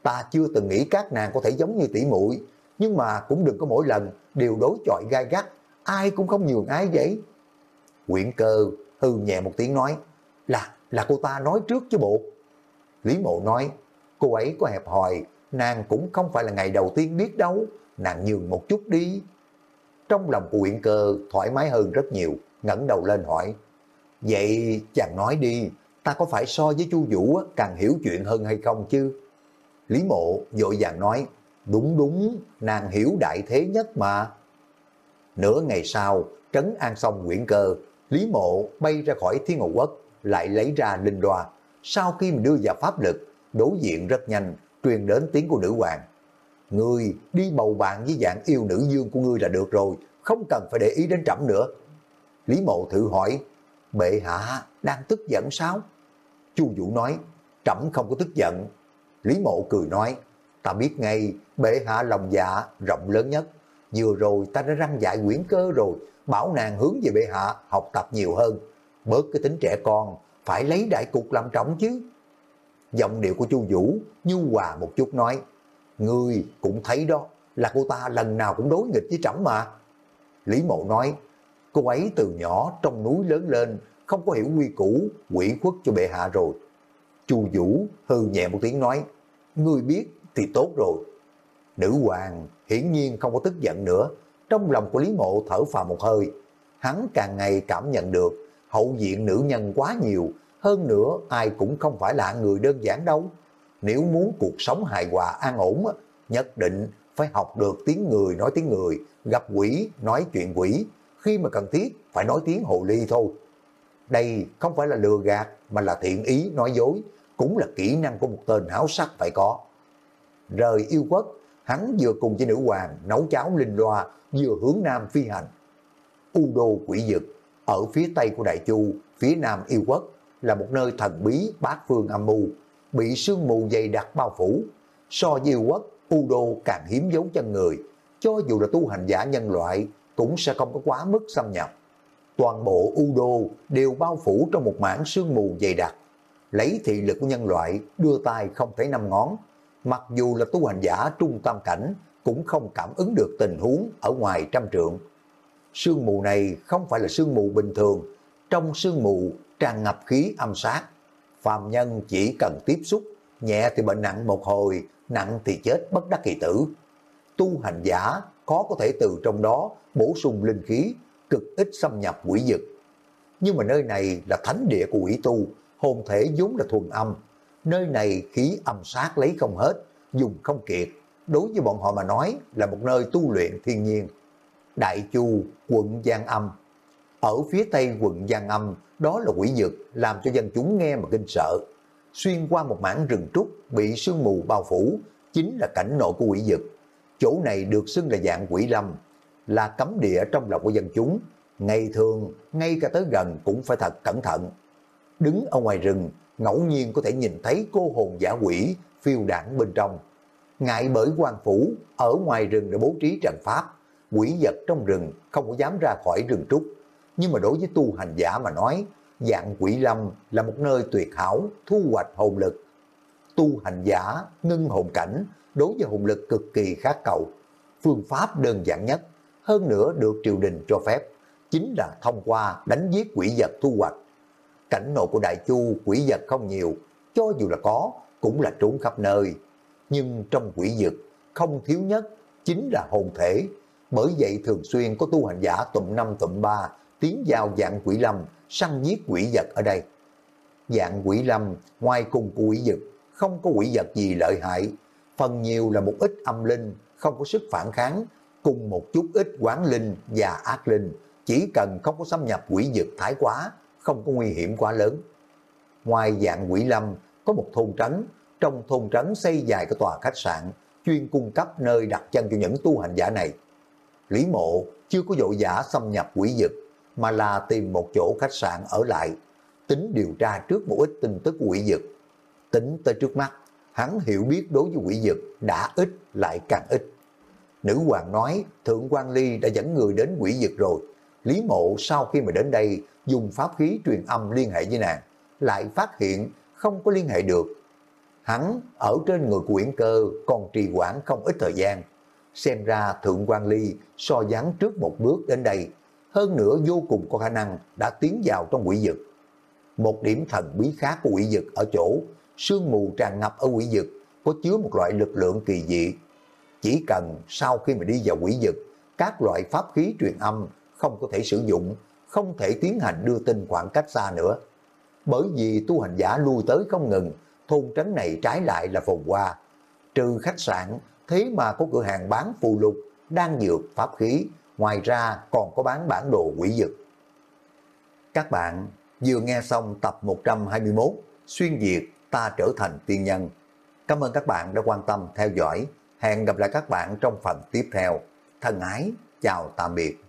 Ta chưa từng nghĩ các nàng có thể giống như tỷ muội nhưng mà cũng đừng có mỗi lần đều đối chọi gai gắt, ai cũng không nhường ai vậy. Quyển cơ hư nhẹ một tiếng nói, là, là cô ta nói trước chứ bộ. Lý mộ nói, cô ấy có hẹp hòi, nàng cũng không phải là ngày đầu tiên biết đâu, nàng nhường một chút đi. Trong lòng của quyển cơ thoải mái hơn rất nhiều, ngẩng đầu lên hỏi, vậy chàng nói đi, ta có phải so với chu Vũ càng hiểu chuyện hơn hay không chứ? Lý mộ dội vàng nói, đúng đúng, nàng hiểu đại thế nhất mà. Nửa ngày sau, trấn an xong quyển cơ, Lý mộ bay ra khỏi thiên ngộ quốc, lại lấy ra linh đoà. Sau khi mình đưa vào pháp lực, đối diện rất nhanh, truyền đến tiếng của nữ hoàng. Ngươi đi bầu bạn với dạng yêu nữ dương của ngươi là được rồi, không cần phải để ý đến trẫm nữa. Lý mộ thử hỏi, bệ hạ đang tức giận sao? Chu Vũ nói, trẫm không có tức giận. Lý mộ cười nói, ta biết ngay, bệ hạ lòng dạ rộng lớn nhất. Vừa rồi ta đã răng dạy quyển cơ rồi, bảo nàng hướng về bệ hạ học tập nhiều hơn. Bớt cái tính trẻ con, phải lấy đại cục làm trọng chứ. Giọng điệu của Chu Vũ nhu hòa một chút nói, Ngươi cũng thấy đó, là cô ta lần nào cũng đối nghịch với trẫm mà. Lý Mộ nói, cô ấy từ nhỏ trong núi lớn lên, không có hiểu quy củ, quỷ khuất cho bệ hạ rồi. Chu Vũ hư nhẹ một tiếng nói, ngươi biết thì tốt rồi. Nữ hoàng hiển nhiên không có tức giận nữa, trong lòng của Lý Mộ thở phào một hơi. Hắn càng ngày cảm nhận được hậu diện nữ nhân quá nhiều, hơn nữa ai cũng không phải là người đơn giản đâu. Nếu muốn cuộc sống hài hòa an ổn, nhất định phải học được tiếng người nói tiếng người, gặp quỷ nói chuyện quỷ, khi mà cần thiết phải nói tiếng hồ ly thôi. Đây không phải là lừa gạt mà là thiện ý nói dối, cũng là kỹ năng của một tên háo sắc phải có. Rời yêu quốc, hắn vừa cùng với nữ hoàng nấu cháo linh loa, vừa hướng nam phi hành. U đô quỷ dực, ở phía tây của Đại Chu, phía nam yêu quốc, là một nơi thần bí bát phương âm mưu, bị sương mù dày đặc bao phủ. So với yêu quốc, U đô càng hiếm dấu chân người, cho dù là tu hành giả nhân loại, cũng sẽ không có quá mức xâm nhập. Toàn bộ U đô đều bao phủ trong một mảng sương mù dày đặc, lấy thị lực của nhân loại đưa tay không thấy năm ngón. Mặc dù là tu hành giả trung tâm cảnh cũng không cảm ứng được tình huống ở ngoài trăm trượng. Sương mù này không phải là sương mù bình thường, trong sương mù tràn ngập khí âm sát. Phàm nhân chỉ cần tiếp xúc, nhẹ thì bệnh nặng một hồi, nặng thì chết bất đắc kỳ tử. Tu hành giả khó có thể từ trong đó bổ sung linh khí, cực ít xâm nhập quỷ dực. Nhưng mà nơi này là thánh địa của quỷ tu, hồn thể vốn là thuần âm. Nơi này khí âm sát lấy không hết, dùng không kiệt. Đối với bọn họ mà nói là một nơi tu luyện thiên nhiên. Đại Chu, quận Giang Âm. Ở phía tây quận Giang Âm, đó là quỷ dực, làm cho dân chúng nghe mà kinh sợ. Xuyên qua một mảng rừng trúc bị sương mù bao phủ, chính là cảnh nội của quỷ dực. Chỗ này được xưng là dạng quỷ lâm, là cấm địa trong lòng của dân chúng. Ngày thường, ngay cả tới gần cũng phải thật cẩn thận. Đứng ở ngoài rừng, ngẫu nhiên có thể nhìn thấy cô hồn giả quỷ phiêu đảng bên trong. Ngại bởi quan phủ, ở ngoài rừng đã bố trí trận pháp, quỷ vật trong rừng không có dám ra khỏi rừng trúc. Nhưng mà đối với tu hành giả mà nói, dạng quỷ lâm là một nơi tuyệt hảo, thu hoạch hồn lực. Tu hành giả, ngưng hồn cảnh, đối với hồn lực cực kỳ khát cầu. Phương pháp đơn giản nhất, hơn nữa được triều đình cho phép, chính là thông qua đánh giết quỷ vật thu hoạch. Cảnh nộ của Đại Chu quỷ vật không nhiều, cho dù là có, cũng là trốn khắp nơi. Nhưng trong quỷ vật không thiếu nhất chính là hồn thể. Bởi vậy thường xuyên có tu hành giả tụm năm tụm ba tiến vào dạng quỷ lâm, săn giết quỷ vật ở đây. Dạng quỷ lâm, ngoài cùng của quỷ vật không có quỷ vật gì lợi hại. Phần nhiều là một ít âm linh, không có sức phản kháng, cùng một chút ít quán linh và ác linh, chỉ cần không có xâm nhập quỷ vực thái quá, không có nguy hiểm quá lớn. Ngoài dạng quỷ lâm, có một thôn trấn, trong thôn trấn xây dài cái tòa khách sạn, chuyên cung cấp nơi đặt chân cho những tu hành giả này. Lý mộ chưa có dội giả xâm nhập quỷ dực, mà là tìm một chỗ khách sạn ở lại, tính điều tra trước một ít tin tức quỷ dực. Tính tới trước mắt, hắn hiểu biết đối với quỷ dực đã ít lại càng ít. Nữ hoàng nói Thượng quan Ly đã dẫn người đến quỷ dực rồi. Lý mộ sau khi mà đến đây dùng pháp khí truyền âm liên hệ với nàng, lại phát hiện không có liên hệ được. Hắn ở trên người của Uyển Cơ còn trì quản không ít thời gian. Xem ra Thượng quan Ly so dáng trước một bước đến đây, hơn nữa vô cùng có khả năng đã tiến vào trong quỷ dực. Một điểm thần bí khác của quỷ dực ở chỗ, sương mù tràn ngập ở quỷ dực có chứa một loại lực lượng kỳ dị. Chỉ cần sau khi mà đi vào quỷ dực, các loại pháp khí truyền âm không có thể sử dụng, không thể tiến hành đưa tin khoảng cách xa nữa. Bởi vì tu hành giả lui tới không ngừng, thôn trấn này trái lại là phồn hoa. Trừ khách sạn, thế mà có cửa hàng bán phù lục, đang dược, pháp khí, ngoài ra còn có bán bản đồ quỷ dực. Các bạn vừa nghe xong tập 121 Xuyên Việt ta trở thành tiên nhân. Cảm ơn các bạn đã quan tâm theo dõi. Hẹn gặp lại các bạn trong phần tiếp theo. Thân ái, chào tạm biệt.